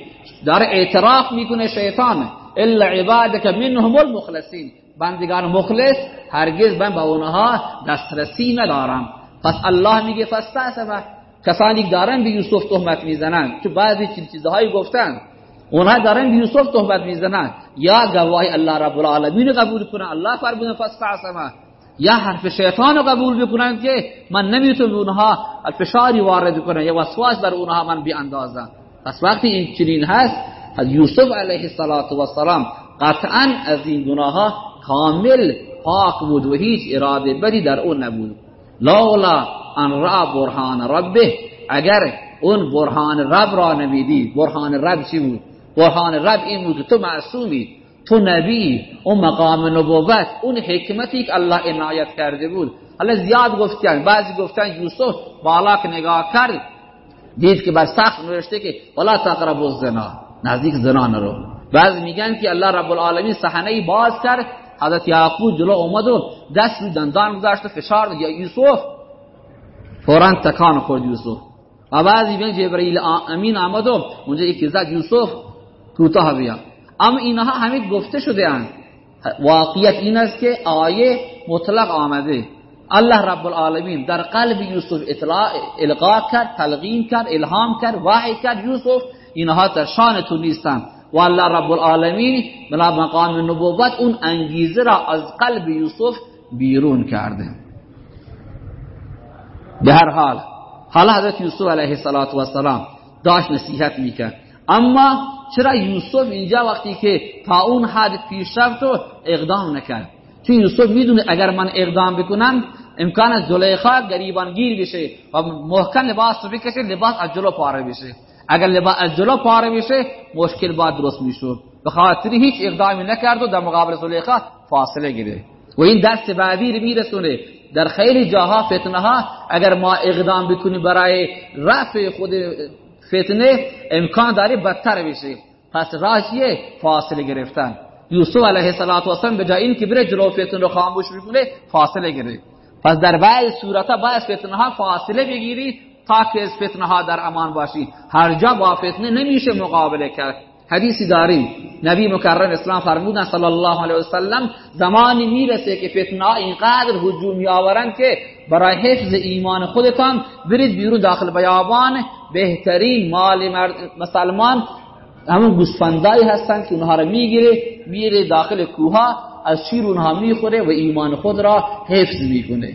داره اعتراف می‌کنه شیطان الا عبادك منهم المخلصین. بندگان مخلص هرگز من با اونها دسترسی ندارم. پس الله میگه فاستعصم کسانی دارن به یوسف تهمت می‌زنن. چون بعضی چیزهایی گفتن اونها دارن به یوسف تهمت می‌زنن. یا گواهی الله رب العالمین قبول کنن الله فرمود فاستعصم یا حرف شیطان رو قبول بکنن که من نمی‌تونم اونها فشاری وارد کنم. یا وسواس بر اونها من بیاندازم. پس وقتی این چنین هست یوسف علیه السلام قطعا از این گناه کامل پاک بود و هیچ اراده بدی در اون نبود. لولا ان را برهان ربه اگر اون برهان رب را نمیدی برهان رب چی بود؟ برهان رب این بود تو معصومی. تو نبی اون مقام نبوت اون حکمتی که الله عنایت کرده بود. حالا زیاد گفتن بعضی گفتن یوسف بالا که نگاه کرد دید که بر سخت نوشته که ولا تقربوا الزنا. نزدیک زنا نرو. بعض میگن که الله رب العالمین صحنه باز کرد. حضرت یعقوب جلو اومد و دست رو دندان گذاشت و فشار یا یوسف فورا تکان خورد یوسف. و بعضی میگن جبرئیل امین آمد و اونجا یکی زد یوسف کوتاه بیا. اما اینها همه گفته شده اند. واقعیت این است که آیه مطلق آمده. الله رب العالمین در قلب یوسف اطلاع القا کرد تلقین کرد الهام کرد وحی کرد. یوسف اینها در شان تو نیستند. و الله رب العالمین بلا مقام نبوت اون انگیزه را از قلب یوسف بیرون کرده. به هر حال حالا حضرت یوسف علیه السلام داشت نصیحت می‌کرد. اما چرا یوسف اینجا وقتی که تا اون حد پیش رفت و اقدام نکرد؟ چون یوسف می‌دونه اگر من اقدام بکنم امکان از زلیخا گریبانگیر بشه و محکم لباس بکشه لباس از جلو پاره بشه. اگر لباس از جلو پاره بشه مشکل باید درست می‌شد. به خاطر هیچ اقدامی نکرد و در مقابل زلیخا فاصله گیره و این درس بعدی رو میرسونه. در خیلی جاها فتنه ها اگر ما اقدام بکنیم برای رفع خود فتنه امکان داره بدتر بشه پس راهیه فاصله گرفتن. یوسف علیه السلام به جای این که بره جلو فتنه رو خاموش بکنه فاصله گرفت. پس در بعض صورتها باید فتنه ها فاصله بگیری تا که از فتنه ها در امان باشی. هر جا با فتنه نمیشه مقابله کرد. حدیثی داریم. نبی مکرم اسلام فرمودن صلی الله علیه وسلم زمانی می‌رسه که فتنه ها اینقدر هجومی آورند که برای حفظ ایمان خودتان برید بیرون داخل بیابان بهترین مال مرد مسلمان همون گوسفندایی هستند که اونها رو می‌گیره میره داخل کوها از شیر اونها می‌خوره و ایمان خود را حفظ می‌کنه.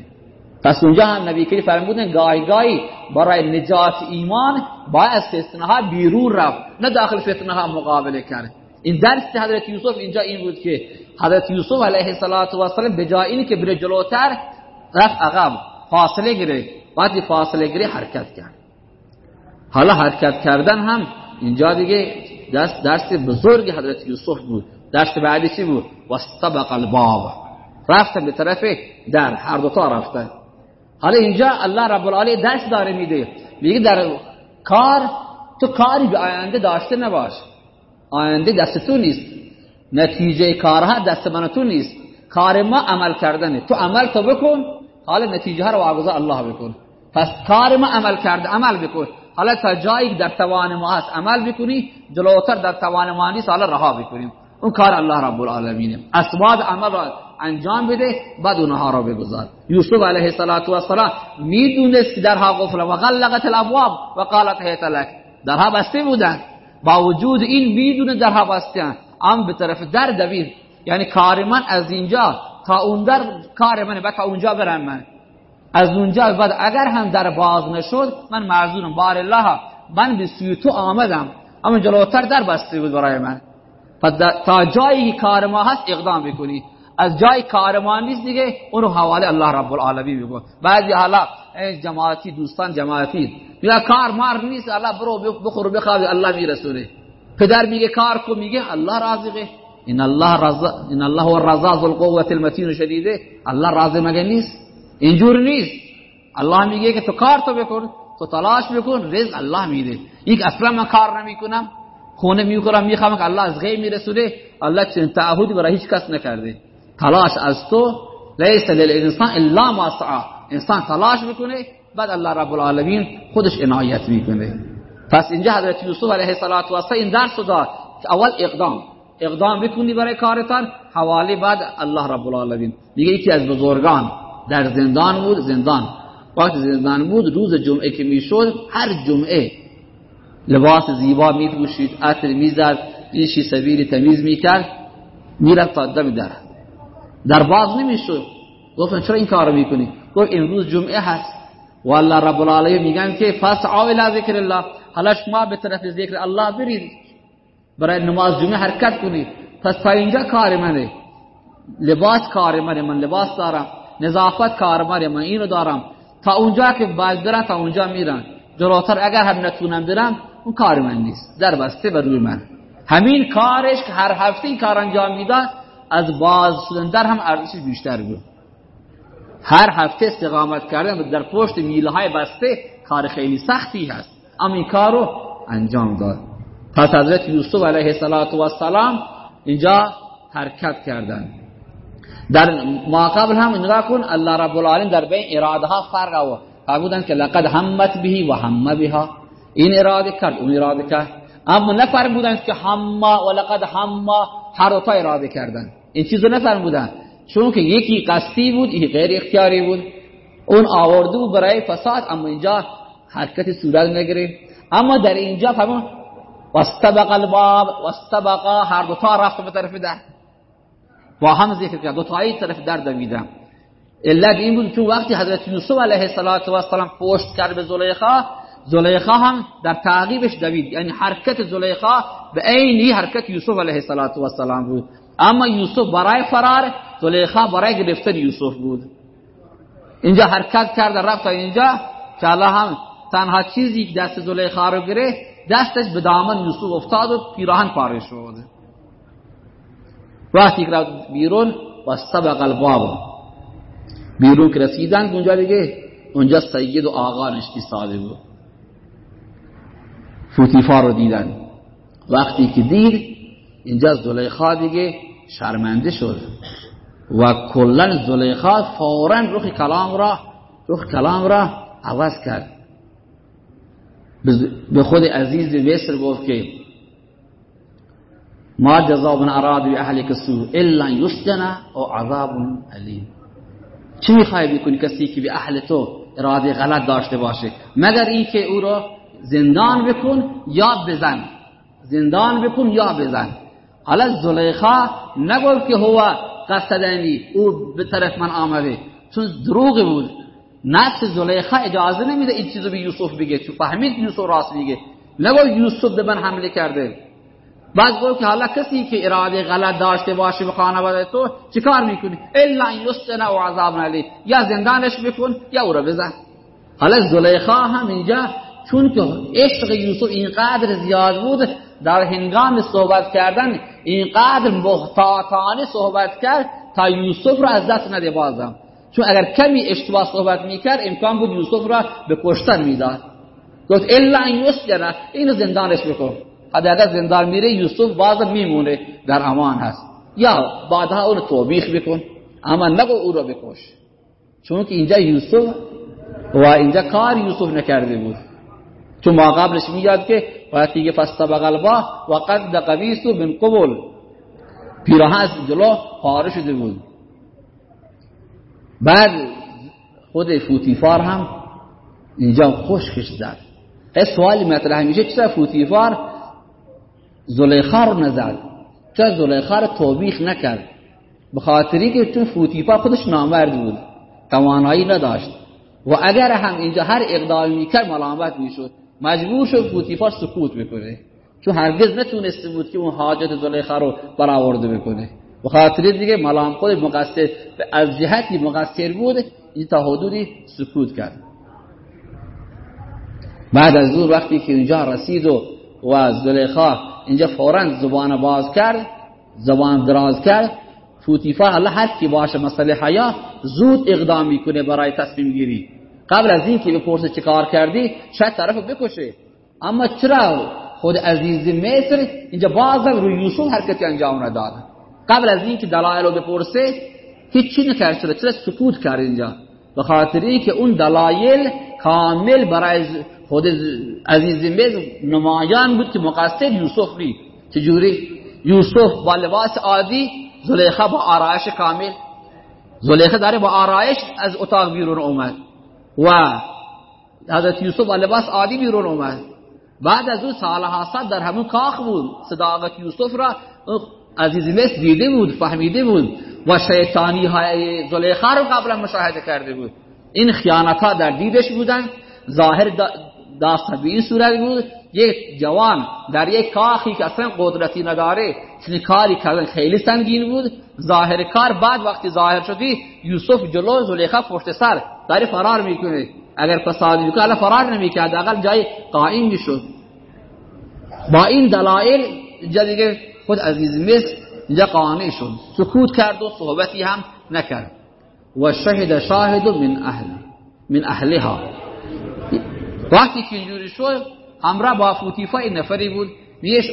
پس اونجا هم نبی کریم فرمودن گاهی گاهی برای نجات ایمان باید از فتنه ها بیرون رفت نه داخل فتنه ها مقابله کرد. این درس حضرت یوسف اینجا این بود که حضرت یوسف علیه السلام به جای اینی که بره جلوتر رفت عقب فاصله گره بعد فاصله گره حرکت کرد. حالا حرکت کردن هم اینجا دیگه درس درس بزرگ حضرت یوسف بود. درس بعدی چی بود؟ واستبق الباب. رفتن به طرف در. هر دو تا رفتن. حالا اینجا الله رب العالمین درس داره میده. میگه در کار تو کاری به آینده داشته نباش. آینده دست تو نیست. نتیجه کارها دست من تو نیست. کار ما عمل کردنه. تو عمل تو بکن. حالا نتیجه ها رو واگذار الله بکن. پس کار ما عمل کرده عمل بکن. حالا تا جایی در توان ما هست عمل بکنی جلوتر در توان ما نیست حالا رها بکنیم. اون کار الله رب العالمینه اسباب عمل را انجام بده بعد اونها را بگذار. یوسف علیه السلام می‌دونست درها قفل و غلقت الابواب و قالت هیت لک. درها بسته بودن. با وجود این می‌دونه درها بسته ام به طرف در دوید. یعنی کار من از اینجا تا اون در کار منه بعد تا اونجا برم من. از اونجا بعد اگر هم در باز نشد من معذورم. بار الله من به سوی تو آمدم. اما جلوتر در بسته بود برای من. تا جایی کار ما هست اقدام بکنی از جای کار ما نیست دیگه اونو حواله الله رب العالمین بگو بعضی حالا جماعتی دوستان جماعتی میگه کار مار نیست الله برو بخور بخواب الله میرسونه. پدر میگه کار کو میگه الله رازقه. ان الله رزا ان الله هو الرزاق القوه المتين شدیده الله رازق مگه نیست؟ اینجور نیست. الله میگه که تو کار تو بکن تو تلاش بکن رزق الله میده. یک اصلا من کار نمی‌کنم خونه می‌خورم می‌خوام که الله از غیب میرسونه. الله چنین تعهدی برای هیچ کس نکرده. تلاش از تو. لیس للانسان الا ما سعى انسان تلاش می‌کنه بعد الله رب العالمین خودش عنایت می‌کنه. پس اینجا حضرت یوسف علیه السلام این درس داد. اول اقدام. اقدام بکنی برای کارتان حوالی بعد الله رب العالمین. دیگه یکی از بزرگان. در زندان بود زندان. وقتی زندان بود روز جمعه که می‌شد هر جمعه لباس زیبا میپوشید عطر می‌زد ریشی سبیلی تمیز می‌کرد می‌رفت تا دم در در باز نمی‌شد. گفتن چرا این کارو می‌کنی؟ گفت امروز جمعه هست. والله رب العالمین میگن که فاسعوا الى ذکر الله. حالا شما به طرف ذکر الله برید. برای نماز جمعه حرکت کنید. پس تا اینجا کار منه. لباس کار منه. من لباس دارم. نظافت کار منه من اینو دارم. تا اونجا که باید برن تا اونجا میرن. جلوتر اگر هم نتونم برم اون کار من نیست. در بسته و روی من. همین کارش که هر هفته این کار انجام میدن از باز شدن در هم ارزشش بیشتر بود. هر هفته استقامت کردن در پشت میله های بسته کار خیلی سختی هست. اما این کار رو انجام داد. پس حضرت یوسف علیه السلام اینجا حرکت کردن در ما قبل هم نگاه کن الله رب العالمین در بین اراده ها فرق و فرمودن که لقد همت بهی و هم بها. این اراده کرد اون اراده کرد. اما نفرمودن که همه و لقد همه هر تا اراده کردن این چیزو نفرمودن چون که یکی قصدی بود این غیر اختیاری بود. اون آورده بود برای فساد اما اینجا حرکت صورت نگره اما در اینجا فرمون واستبق الباب واستبقا هر دو تا رفت به طرف در با هم ذکر کرد دو تایی طرف در دویدم علت این بود چون وقتی حضرت یوسف علیه السلام پشت کرد به زلیخا زلیخا هم در تعقیبش دوید. یعنی حرکت زلیخا به عینی حرکت یوسف علیه السلام بود. اما یوسف برای فرار زلیخا برای گرفتن یوسف بود. اینجا حرکت کرد رفت تا اینجا که الله هم تنها چیزی دست زلیخا رو گره دستش به دامن یوسف افتاد و پیراهن پاره شد. وقتی که بیرون و سبق الباب. بیرون که رسیدن اونجا دیگه اونجا سید و نشتی ساده بود. فوتیفا رو دیدن. وقتی که دید اینجا زلیخا دیگه شرمنده شد. و کلا زلیخا فورا روخ کلام را روخ کلام را عوض کرد. به خود عزیز مصر گفت که ما جزا من اراد اهل سو الا یسجن او عذاب علیم چی می‌خوای بکنی کسی که به اهل تو اراده غلط داشته باشه؟ مگر این که او را زندان بکن یا بزن؟ زندان بکن یا بزن؟ حالا زلیخا نگفت که هو قصدنی او به طرف من آمده. چون دروغ بود. نفس زلیخا اجازه نمیده این چیزو به یوسف بگه. چون فهمید یوسف راست میگه. نگفت یوسف به من حمله کرده. بعد گفت که حالا کسی که اراده غلط داشته باشه به خانواده تو چیکار می‌کنی؟ الا یسجن و عذاب علی یا زندانش بکن یا او را بزن. حالا زلیخا هم اینجا چون که عشق یوسف اینقدر زیاد بود در هنگام صحبت کردن اینقدر محتاطانه صحبت کرد تا یوسف را از دست نده بازم. چون اگر کمی اشتباه صحبت می‌کرد امکان بود یوسف را به کشتن می‌داد. گفت الا ان یسجن اینو زندانش بکن. اگر زندان میره یوسف بازم میمونه. در امان هست. یا بعدها اون توبیخ بکن. اما نگو او را بکش. چون که اینجا یوسف و اینجا کار یوسف نکرده بود. چون ما قبلش میاد که وقتی که فستبق البا و قد قویسو من قبل. پیراه از جلو پاره شده بود. بعد خود فوتیفار هم اینجا خشکش زد. سوالی مطرح میشه چرا فوتیفار زلیخا رو نزد. چرا زلیخا رو توبیخ نکرد؟ به خاطری که چون فوتیفار خودش نامرد بود. توانایی نداشت. و اگر هم اینجا هر اقدامی می‌کرد ملامت می‌شد. مجبور شد فوتیفار سکوت بکنه. چون هرگز نتونسته بود که اون حاجت زلیخا رو برآورده بکنه. به خاطر دیگه ملام خود مقصر از جهتی مقصر بود. این تا حدودی سکوت کرد. بعد از اون وقتی که اینجا رسید و و زلیخا اینجا فورا زبان باز کرد زبان دراز کرد. فوتیفا الله هر کی باشه مسئله حیا زود اقدام می‌کنه برای تصمیم گیری. قبل از این که بپرسه چه کار کردی شاید طرف بکشه. اما چرا خود عزیز مصر اینجا بازم روی یوسف حرکتی انجام نداد؟ قبل از این که دلایل رو بپرسه هیچی نکرد چرا چرا سکوت کرد اینجا؟ به خاطر که اون دلایل کامل برای خود عزیز مصر نمایان بود که مقصد یوسف نی چجوری؟ یوسف با لباس عادی زلیخه با آرایش کامل. زلیخه داره با آرایش از اتاق بیرون اومد. و حضرت یوسف با لباس عادی بیرون اومد. بعد از اون سالها صد در همون کاخ بود. صداقت یوسف را عزیز مصر دیده بود فهمیده بود. و شیطانی های زلیخه رو قبلا مشاهده کرده بود. این خیانت ها در دیدش بودن. ظاهر داستان. به این صورت بود یک جوان در یک کاخی که اصلا قدرتی نداره چنین کاری کردن خیلی سنگین بود. ظاهر کار بعد وقتی ظاهر شدی یوسف جلو زلیخا پشت سر داری فرار می‌کنه اگر فسادی می‌کنه فرار نمی‌کرد اقل جای قائم می‌شد. با این دلایل اینجا دیگه خود عزیز مصر اینجا قانع شد. سکوت کرد و صحبتی هم نکرد. و شهد شاهد من اهل من اهلها. وقتی که اینجوری شد همراه با فوتیفا این نفری بود.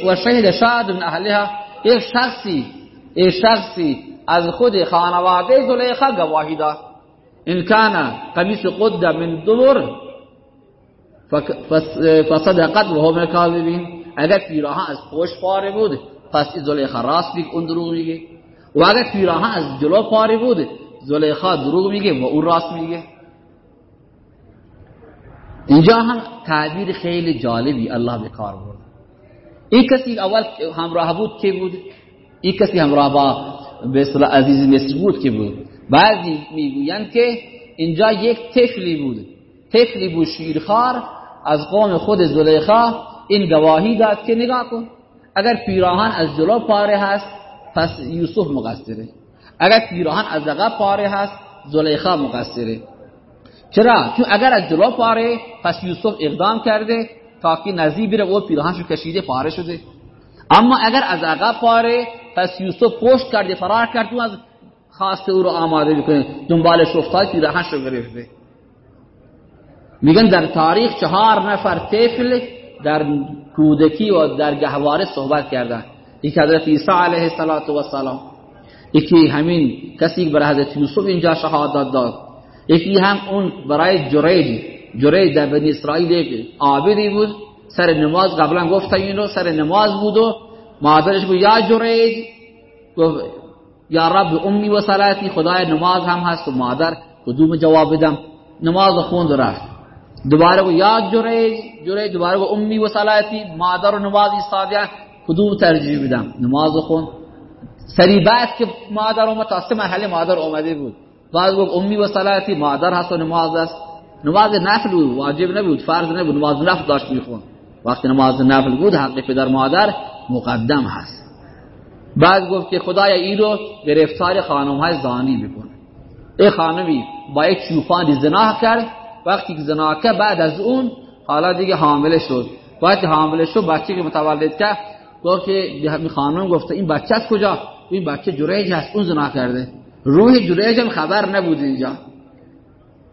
و شهد شاد من اهلها. یک شخصی یک شخصی از خود خانواده زلیخا گواهی داد. ان کان قمیص قد من دبر. فصدقت و هم کاذبین. اگر پیراهن از پشت پاره بود پس زلیخا راست میگه اون دروغ میگه. و اگر پیراهن از جلو پاره بود زلیخا دروغ میگه و اون راست میگه. اینجا هم تعبیر خیلی جالبی الله به کار برد. این کسی اول همراه بود که بود؟ این کسی همراه با به عزیز مصر بود که بود؟ بعضی می‌گویند که اینجا یک طفلی بود. طفلی بود شیرخوار از قوم خود زلیخا این گواهی داد که نگاه کن اگر پیراهن از جلو پاره هست پس یوسف مقصره. اگر پیراهن از عقب پاره هست زلیخا مقصره. چرا؟ چون اگر از جلو پاره پس یوسف اقدام کرده تا که نزی بره و پیراهنشو کشیده پاره شده. اما اگر از عقب پاره پس یوسف پشت کرده فرار کرد از خواست او رو آماده بکنه. دنبالش افتاد پیراهنشو گرفته. میگن در تاریخ چهار نفر طفل در کودکی و در گهواره صحبت کردن. یکی حضرت عیسی علیه السلام یکی همین کسی برای حضرت یوسف اینجا شهادت داد. یکی هم اون برای جریج جریج در بنی اسرائیل عابدی بود سر نماز قبلا گفته اینو سر نماز بود و مادرش بود یا جریج؟ گفت یا رب امی و صلاتی خدای نماز هم هست. و مادر کدوم جواب بدم؟ نماز خوند رفت. دوباره گفت یا جریج؟ جریج دوباره گفت امی و صلاتی مادر و نماز ایستادیان کدوم ترجیح بدم؟ نماز خوند. سری بعد که مادر اومد تا سه مرحله مادر اومده بود. بعد گفت امی و صلاتی مادر هست و نماز است. نماز نفل بود واجب نبود فرض نبود نماز نفل داشت میخون وقتی نماز نفل بود حق پدر مادر مقدم هست. بعد گفت که خدای این رو گرفتار خانم های زانی بکن ای خانمی با یک چوپانی زناه کرد. وقتی که زناه کرد بعد از اون حالا دیگه حامله شد. وقتی حامله شد بچه که متولد کرد گفت که خانم گفته این بچه از کجا؟ این بچه جریج هست اون زنا کرده. روح جریج هم خبر نبود اینجا.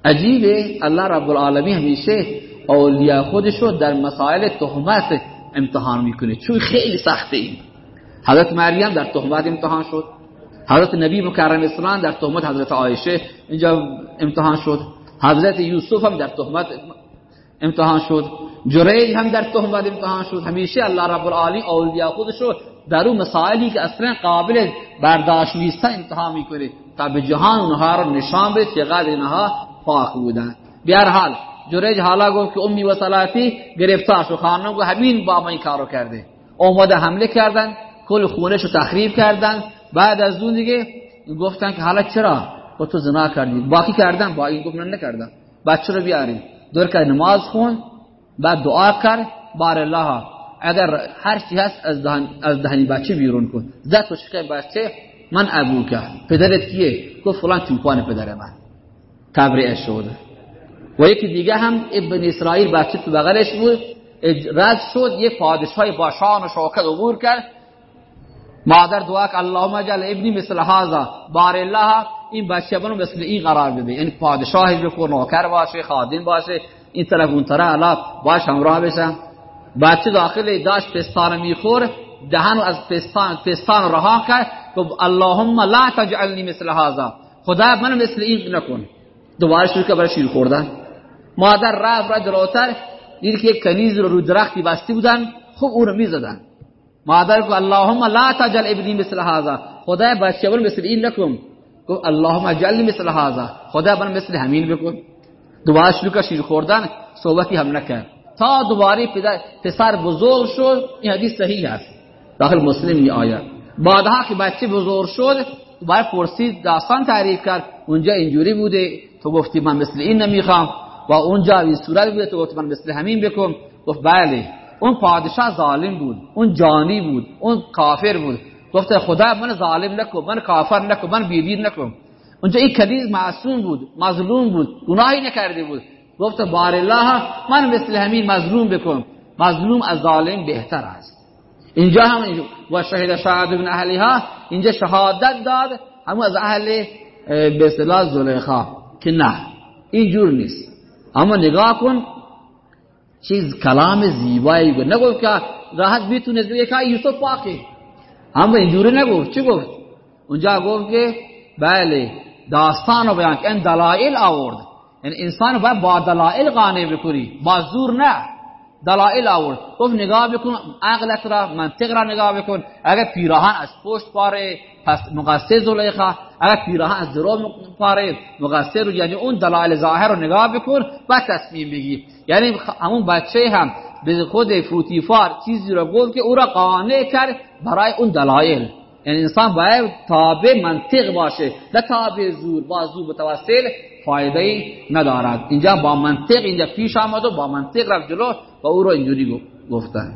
عجیبه الله رب العالمین همیشه اولیاء خودشو در مسائل تهمت امتحان می‌کنه. چون خیلی سخته این. حضرت مریم در تهمت امتحان شد. حضرت نبی مکرم اسلام در تهمت حضرت عایشه اینجا امتحان شد. حضرت یوسف هم در تهمت امتحان شد. جریج هم در تهمت امتحان شد. همیشه الله رب العالمین اولیاء خودشو در اون مسائلی که اصلا قابل برداشت نیستن امتحان می‌کنه تا به جهان اونها رو نشان بده که قدر اینها پاک بودن. بیار حال جریج حالا گفت که امی و صلاتی گرفتار شد. خانم گفت همین بابا این کارو کرده. اومده حمله کردن کل خونش رو تخریب کردن. بعد از اون دیگه گفتن که حالا چرا؟ با تو زنا کردی. باقی کردن با این گفت نکردم. بچه رو بیاریم دور که نماز خون بعد دعا کرد بار الله اگر هر چی هست از دهن از دهنی بچه بیرون کن. زد تو شکه بچه؟ من ابو که پدرت کیه؟ گفت فلان چوپان پدر من. تبریع شد و یکی دیگه هم ابن اسرائیل بچه تو بغلش بود. رد شد یک پادشاه با شان و شوکت عبور کرد. مادر دعا که اللهم جل ابنی مثل هذا بار الله. این بچه منو مثل این قرار بده. یعنی پادشاهی بکن نوکر باشه خادم باشه. این طرف اون طرف باش همراه بشم. بچه داخل داشت پستان میخور؟ دهن از پستان پستان رها کرد گفت اللهم لا تجعلنی مثل هذا. خدا منو مثل این نکن. دوباره شروع که برای شیر خوردن. مادر رفت را جلوتر دید که یک کنیز رو رو درختی بستی بودن. خوب او رو می‌زدن. مادر گفت اللهم لا تجعل ابنی مثل هذا. خدا بچه من مثل این نکن. گفت اللهم اجعلنی مثل هذا. خدا من مثل همین بکن. دوباره شروع که شیر خوردن. صحبتی هم نکرد. تا دوباره پدر پسر بزرگ شد. این حدیث صحیح است. داخل مسلم این آیه. بعدها که بچه بزرگ شد دوباره پرسید داستان تعریف کرد. اونجا اینجوری بوده. تو گفتی من مثل این نمی‌خوام. و اونجا این صورت بوده. تو گفتی من مثل همین بکن. گفت بله. اون پادشاه ظالم بود. اون جانی بود. اون کافر بود. گفت خدا من ظالم نکن. من کافر نکن. من بیدیر نکن. اونجا این کلیز معصوم بود. مظلوم بود. گناهی نکرده بود. گفت بار الله من مثل همین مظلوم بکن. مظلوم از ظالم بهتر است. اینجا هم و شهید شهاد ابن اهلیها. اینجا شهادت داد. همون از اهل به اصطلاح زلیخا که نه اینجور نیست. اما نگاه کن چیز کلام زیبایی بود. نگفت که راحت می‌تونست بگه که یوسف پاکه اما اینجوری نگفت. چی گفت؟ اونجا گفت که بله داستان رو بیان که این دلائل آورد. این انسان باید با دلائل قانع بکنی با زور نه. دلائل آورد. گفت نگاه بکن عقلت را منطق را نگاه بکن. اگر پیراهن از پشت پاره پس مقصر زلیخا. اگر پیراهن از درو پاره مقصر رو یعنی اون دلائل ظاهر رو نگاه بکن و تصمیم بگی یعنی همون بچه هم به خود فوتیفار چیزی رو گفت که او را قانع کرد برای اون دلایل یعنی انسان باید تابع منطق باشه. نه تابع زور با زور متوسل. فایده ای ندارد. اینجا با منطق اینجا پیش آمد و با منطق رفت جلو و او رو اینجوری گفتن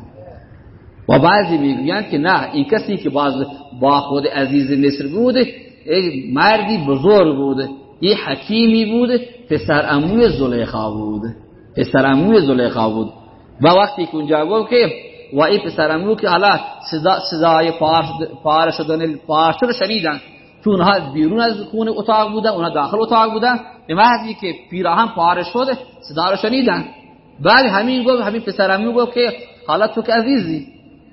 و بعضی می‌گویند که نه این کسی که باز با خود عزیز مصر بود یک مردی بزرگ بود یه حکیمی بود پسر اموی زلیخا بود. پسر اموی زلیخا بود. و وقتی که اونجا گفت که و این پسر امو که حالا صدا صدای پار شدن پار شنیدن چون اونها بیرون از خونه اتاق بودن اونها داخل اتاق بودن به محضی که پیراهن پاره شد صدا رو شنیدن. بعد همین گفت همین پسر امو گفت که حالا تو که عزیزی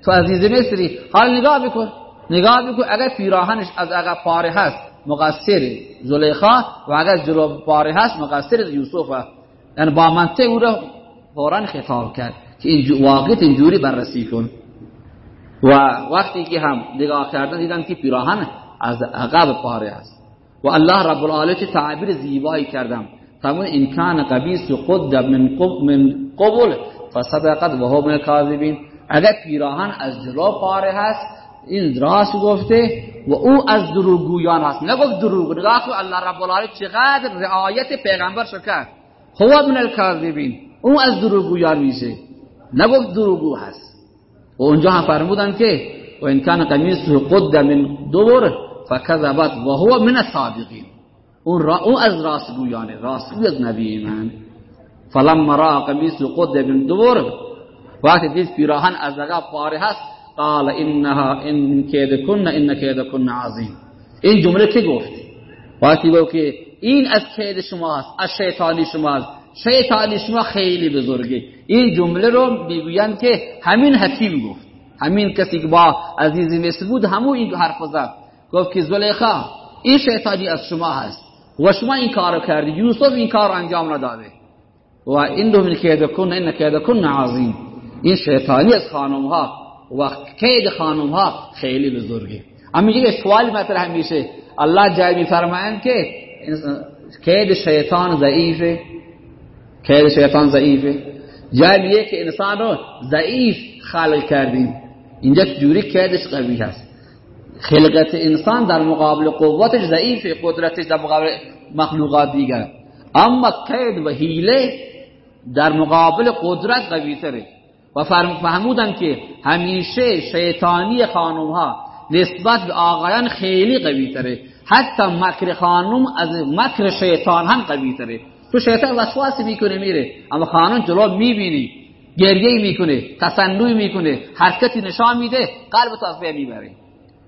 تو عزیز مصری حال نگاه بکن نگاه بکن اگر پیراهنش از اگر پاره هست مقصر زلیخا و اگر جلو پاره هست مقصر یوسف یعنی با منطق او را فورا خطاب کرد که این واقعیت اینجوری بررسی کن. و وقتی که هم نگاه کردن دیدن که پیراهن از عقب پاره است و الله رب العالمین چه تعبیر زیبایی کردم. فرمود این کان قبیس قد من قبل فصدقت و هو من الكاذبین اگر پیراهن از جلو پاره هست این راست گفته و او از دروغگویان هست. نگفت دروغ. نگاه که الله رب العالمین چقدر رعایت پیغمبر شکر هو من الكاذبین او از دروغگویان میشه. نگفت دروغگو هست. و اونجا هم فرمودن که و ان کان قمیصه قد من دور فكذبت و هو من الصادقین. اون, را اون از راستگویانه. راستگوی از نبی من فلما را قمیصه قد من دور وقتی دید پیراهن از لگا پاره هست قال انها ان کید کن ان کید کن عظیم. این جمله که گفت وقتی گفت که این از کید شما هست از شیطانی شما هست. شیطانی شما خیلی بزرگه. این جمله رو می‌گویند که همین حکیم گفت. همین کسی که با عزیزی مثل بود همون این حرف زد. گفت که زلیخا این شیطانی از شما هست و شما این کارو کردی. یوسف این کار انجام نداده. و این دو من کید کن این کید کن عظیم. این شیطانی از خانم ها و کید خانم ها خیلی بزرگه. اما یه سوال مطرح همیشه الله جای میفرمایند که کید شیطان ضعیفه؟ کید شیطان ضعیفه؟ جای که انسان رو ضعیف خلق کردیم. اینجا جوری کیدش قوی هست؟ خلقت انسان در مقابل قوتش ضعیفه قدرتش در مقابل مخلوقات دیگر. اما کید و حیله در مقابل قدرت قوی تره. و فهمودن که همیشه شیطانی خانم ها نسبت به آقایان خیلی قوی تره. حتی مکر خانم از مکر شیطان هم قوی تره. تو شیطان وسواسی می‌کنه میره. اما خانم جلو می‌بینی گریه می‌کنه تصنعی می‌کنه حرکتی نشان میده قلب تو از می‌بره.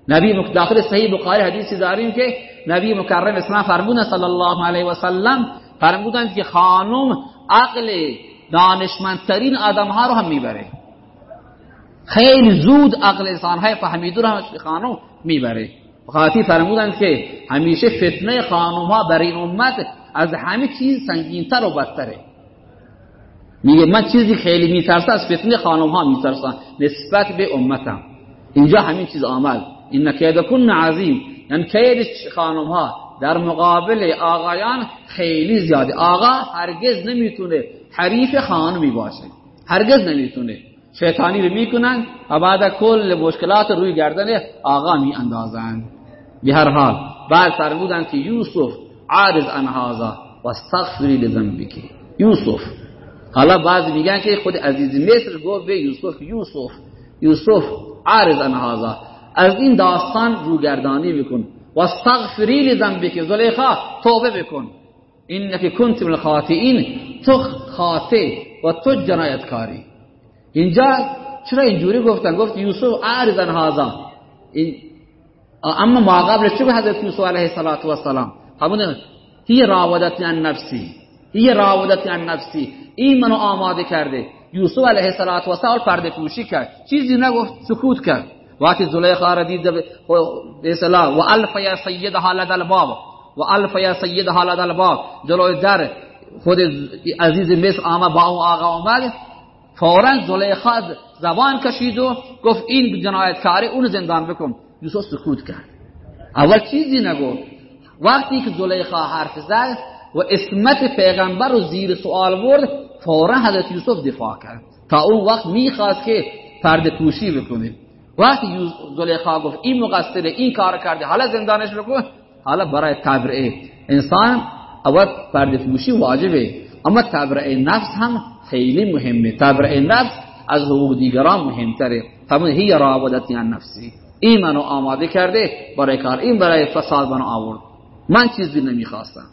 نبی داخل صحیح بخاری حدیثی داریم که نبی مکرم اسلام فرمودن صلی الله علیه و سلم فرمودند که خانم عقل دانشمندترین آدم ها رو هم می‌بره. خیلی زود عقل انسان های فهمیدو رو هم خانم می‌بره. خاطی فرمودند که همیشه فتنه خانم ها برای این امت از همه چیز سنگینتر و بدتره. میگه من چیزی خیلی میترسم از فتنه خانم ها میترسم نسبت به امتم. اینجا همین چیز آمد این کید کن عظیم یعنی کید خانم ها در مقابل آقایان خیلی زیاده. آقا هرگز نمی‌تونه حریف خانمی باشه هرگز نمی‌تونه. شیطانی رو می‌کنن و بعد کل مشکلات روی گردن آقا می اندازن به هر حال بعد فرمودن که یوسف عارض عن هذا واستغفری لذنبک. یوسف. حالا بعضی میگن که خود عزیز مصر گفت به یوسف یوسف یوسف عارض عن هذا. از این داستان روگردانی بکن. واستغفری لذنبک زلیخا توبه بکن. اینک کنت من الخاطئین تو خاطئ و تو جنایتکاری. اینجا چرا اینجوری گفتن؟ گفت یوسف عارض عن هذا اما ما قبل چه حضرت یوسف علیه السلام همون هی راودت عن نفسی. هی راودت عن نفسی. این منو آماده کرده. یوسف علیه السلام پرده پوشی کرد. چیزی نگفت سکوت کرد. وقتی زلیخا به اصطلاح و الف یا سید حالت الباب و الف یا سید حالت الباب جلوی در خود عزیز مصر آمد با اون آقا آمد. فورا زلیخا زبان کشید و گفت این جنایتکاری اون زندان بکن. یوسف سکوت کرد. اول چیزی نگفت. وقتی که زلیخا حرف زد و اسمت پیغمبر رو زیر سوال برد فورا حضرت یوسف دفاع کرد. تا اون وقت می‌خواست که پرده پوشی بکنه. وقتی زلیخا گفت این مقصره این کار کرده حالا زندانش بکن حالا برای تبرئه انسان اول پرده پوشی واجبه. اما تبرئه نفس هم خیلی مهمه. تبرئه نفس از حقوق دیگران مهمتره. همون هی راودتی عن نفسی. این منو آماده کرده برای کار این برای فساد منو آورد. من چیزی نمی‌خواستم.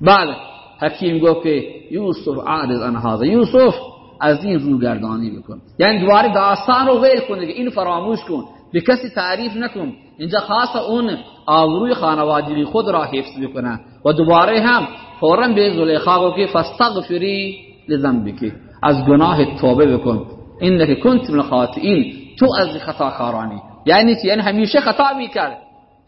بله حکیم گفت که یوسف عارض عن یوسف. از این روگردانی بکن. یعنی دوباره داستان رو ویل کن این فراموش کن. به کسی تعریف نکن. اینجا خاص اون آبروی خانوادگی خود را حفظ بکنه. و دوباره هم فورا به زلیخا که فاستغفری لذنبک از گناه توبه بکن. اینک کنت من خاطئین تو از خطاکارانی. یعنی چی؟ یعنی همیشه خطا می‌کرد.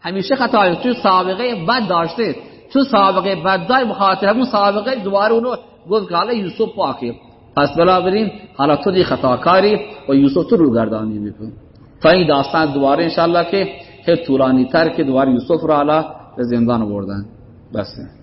همیشه خطا تو سابقه بد داشته. تو سابقه بد دای بخاطر همون سابقه دوباره اونو گفت که یوسف پاکه پس بنابراین حالا تو دی خطاکاری و یوسف تو رو گردانی میکن تا این داستان دوباره انشالله که خیلی طولانی تر که دوباره یوسف رو حالا به زندان بردن بس.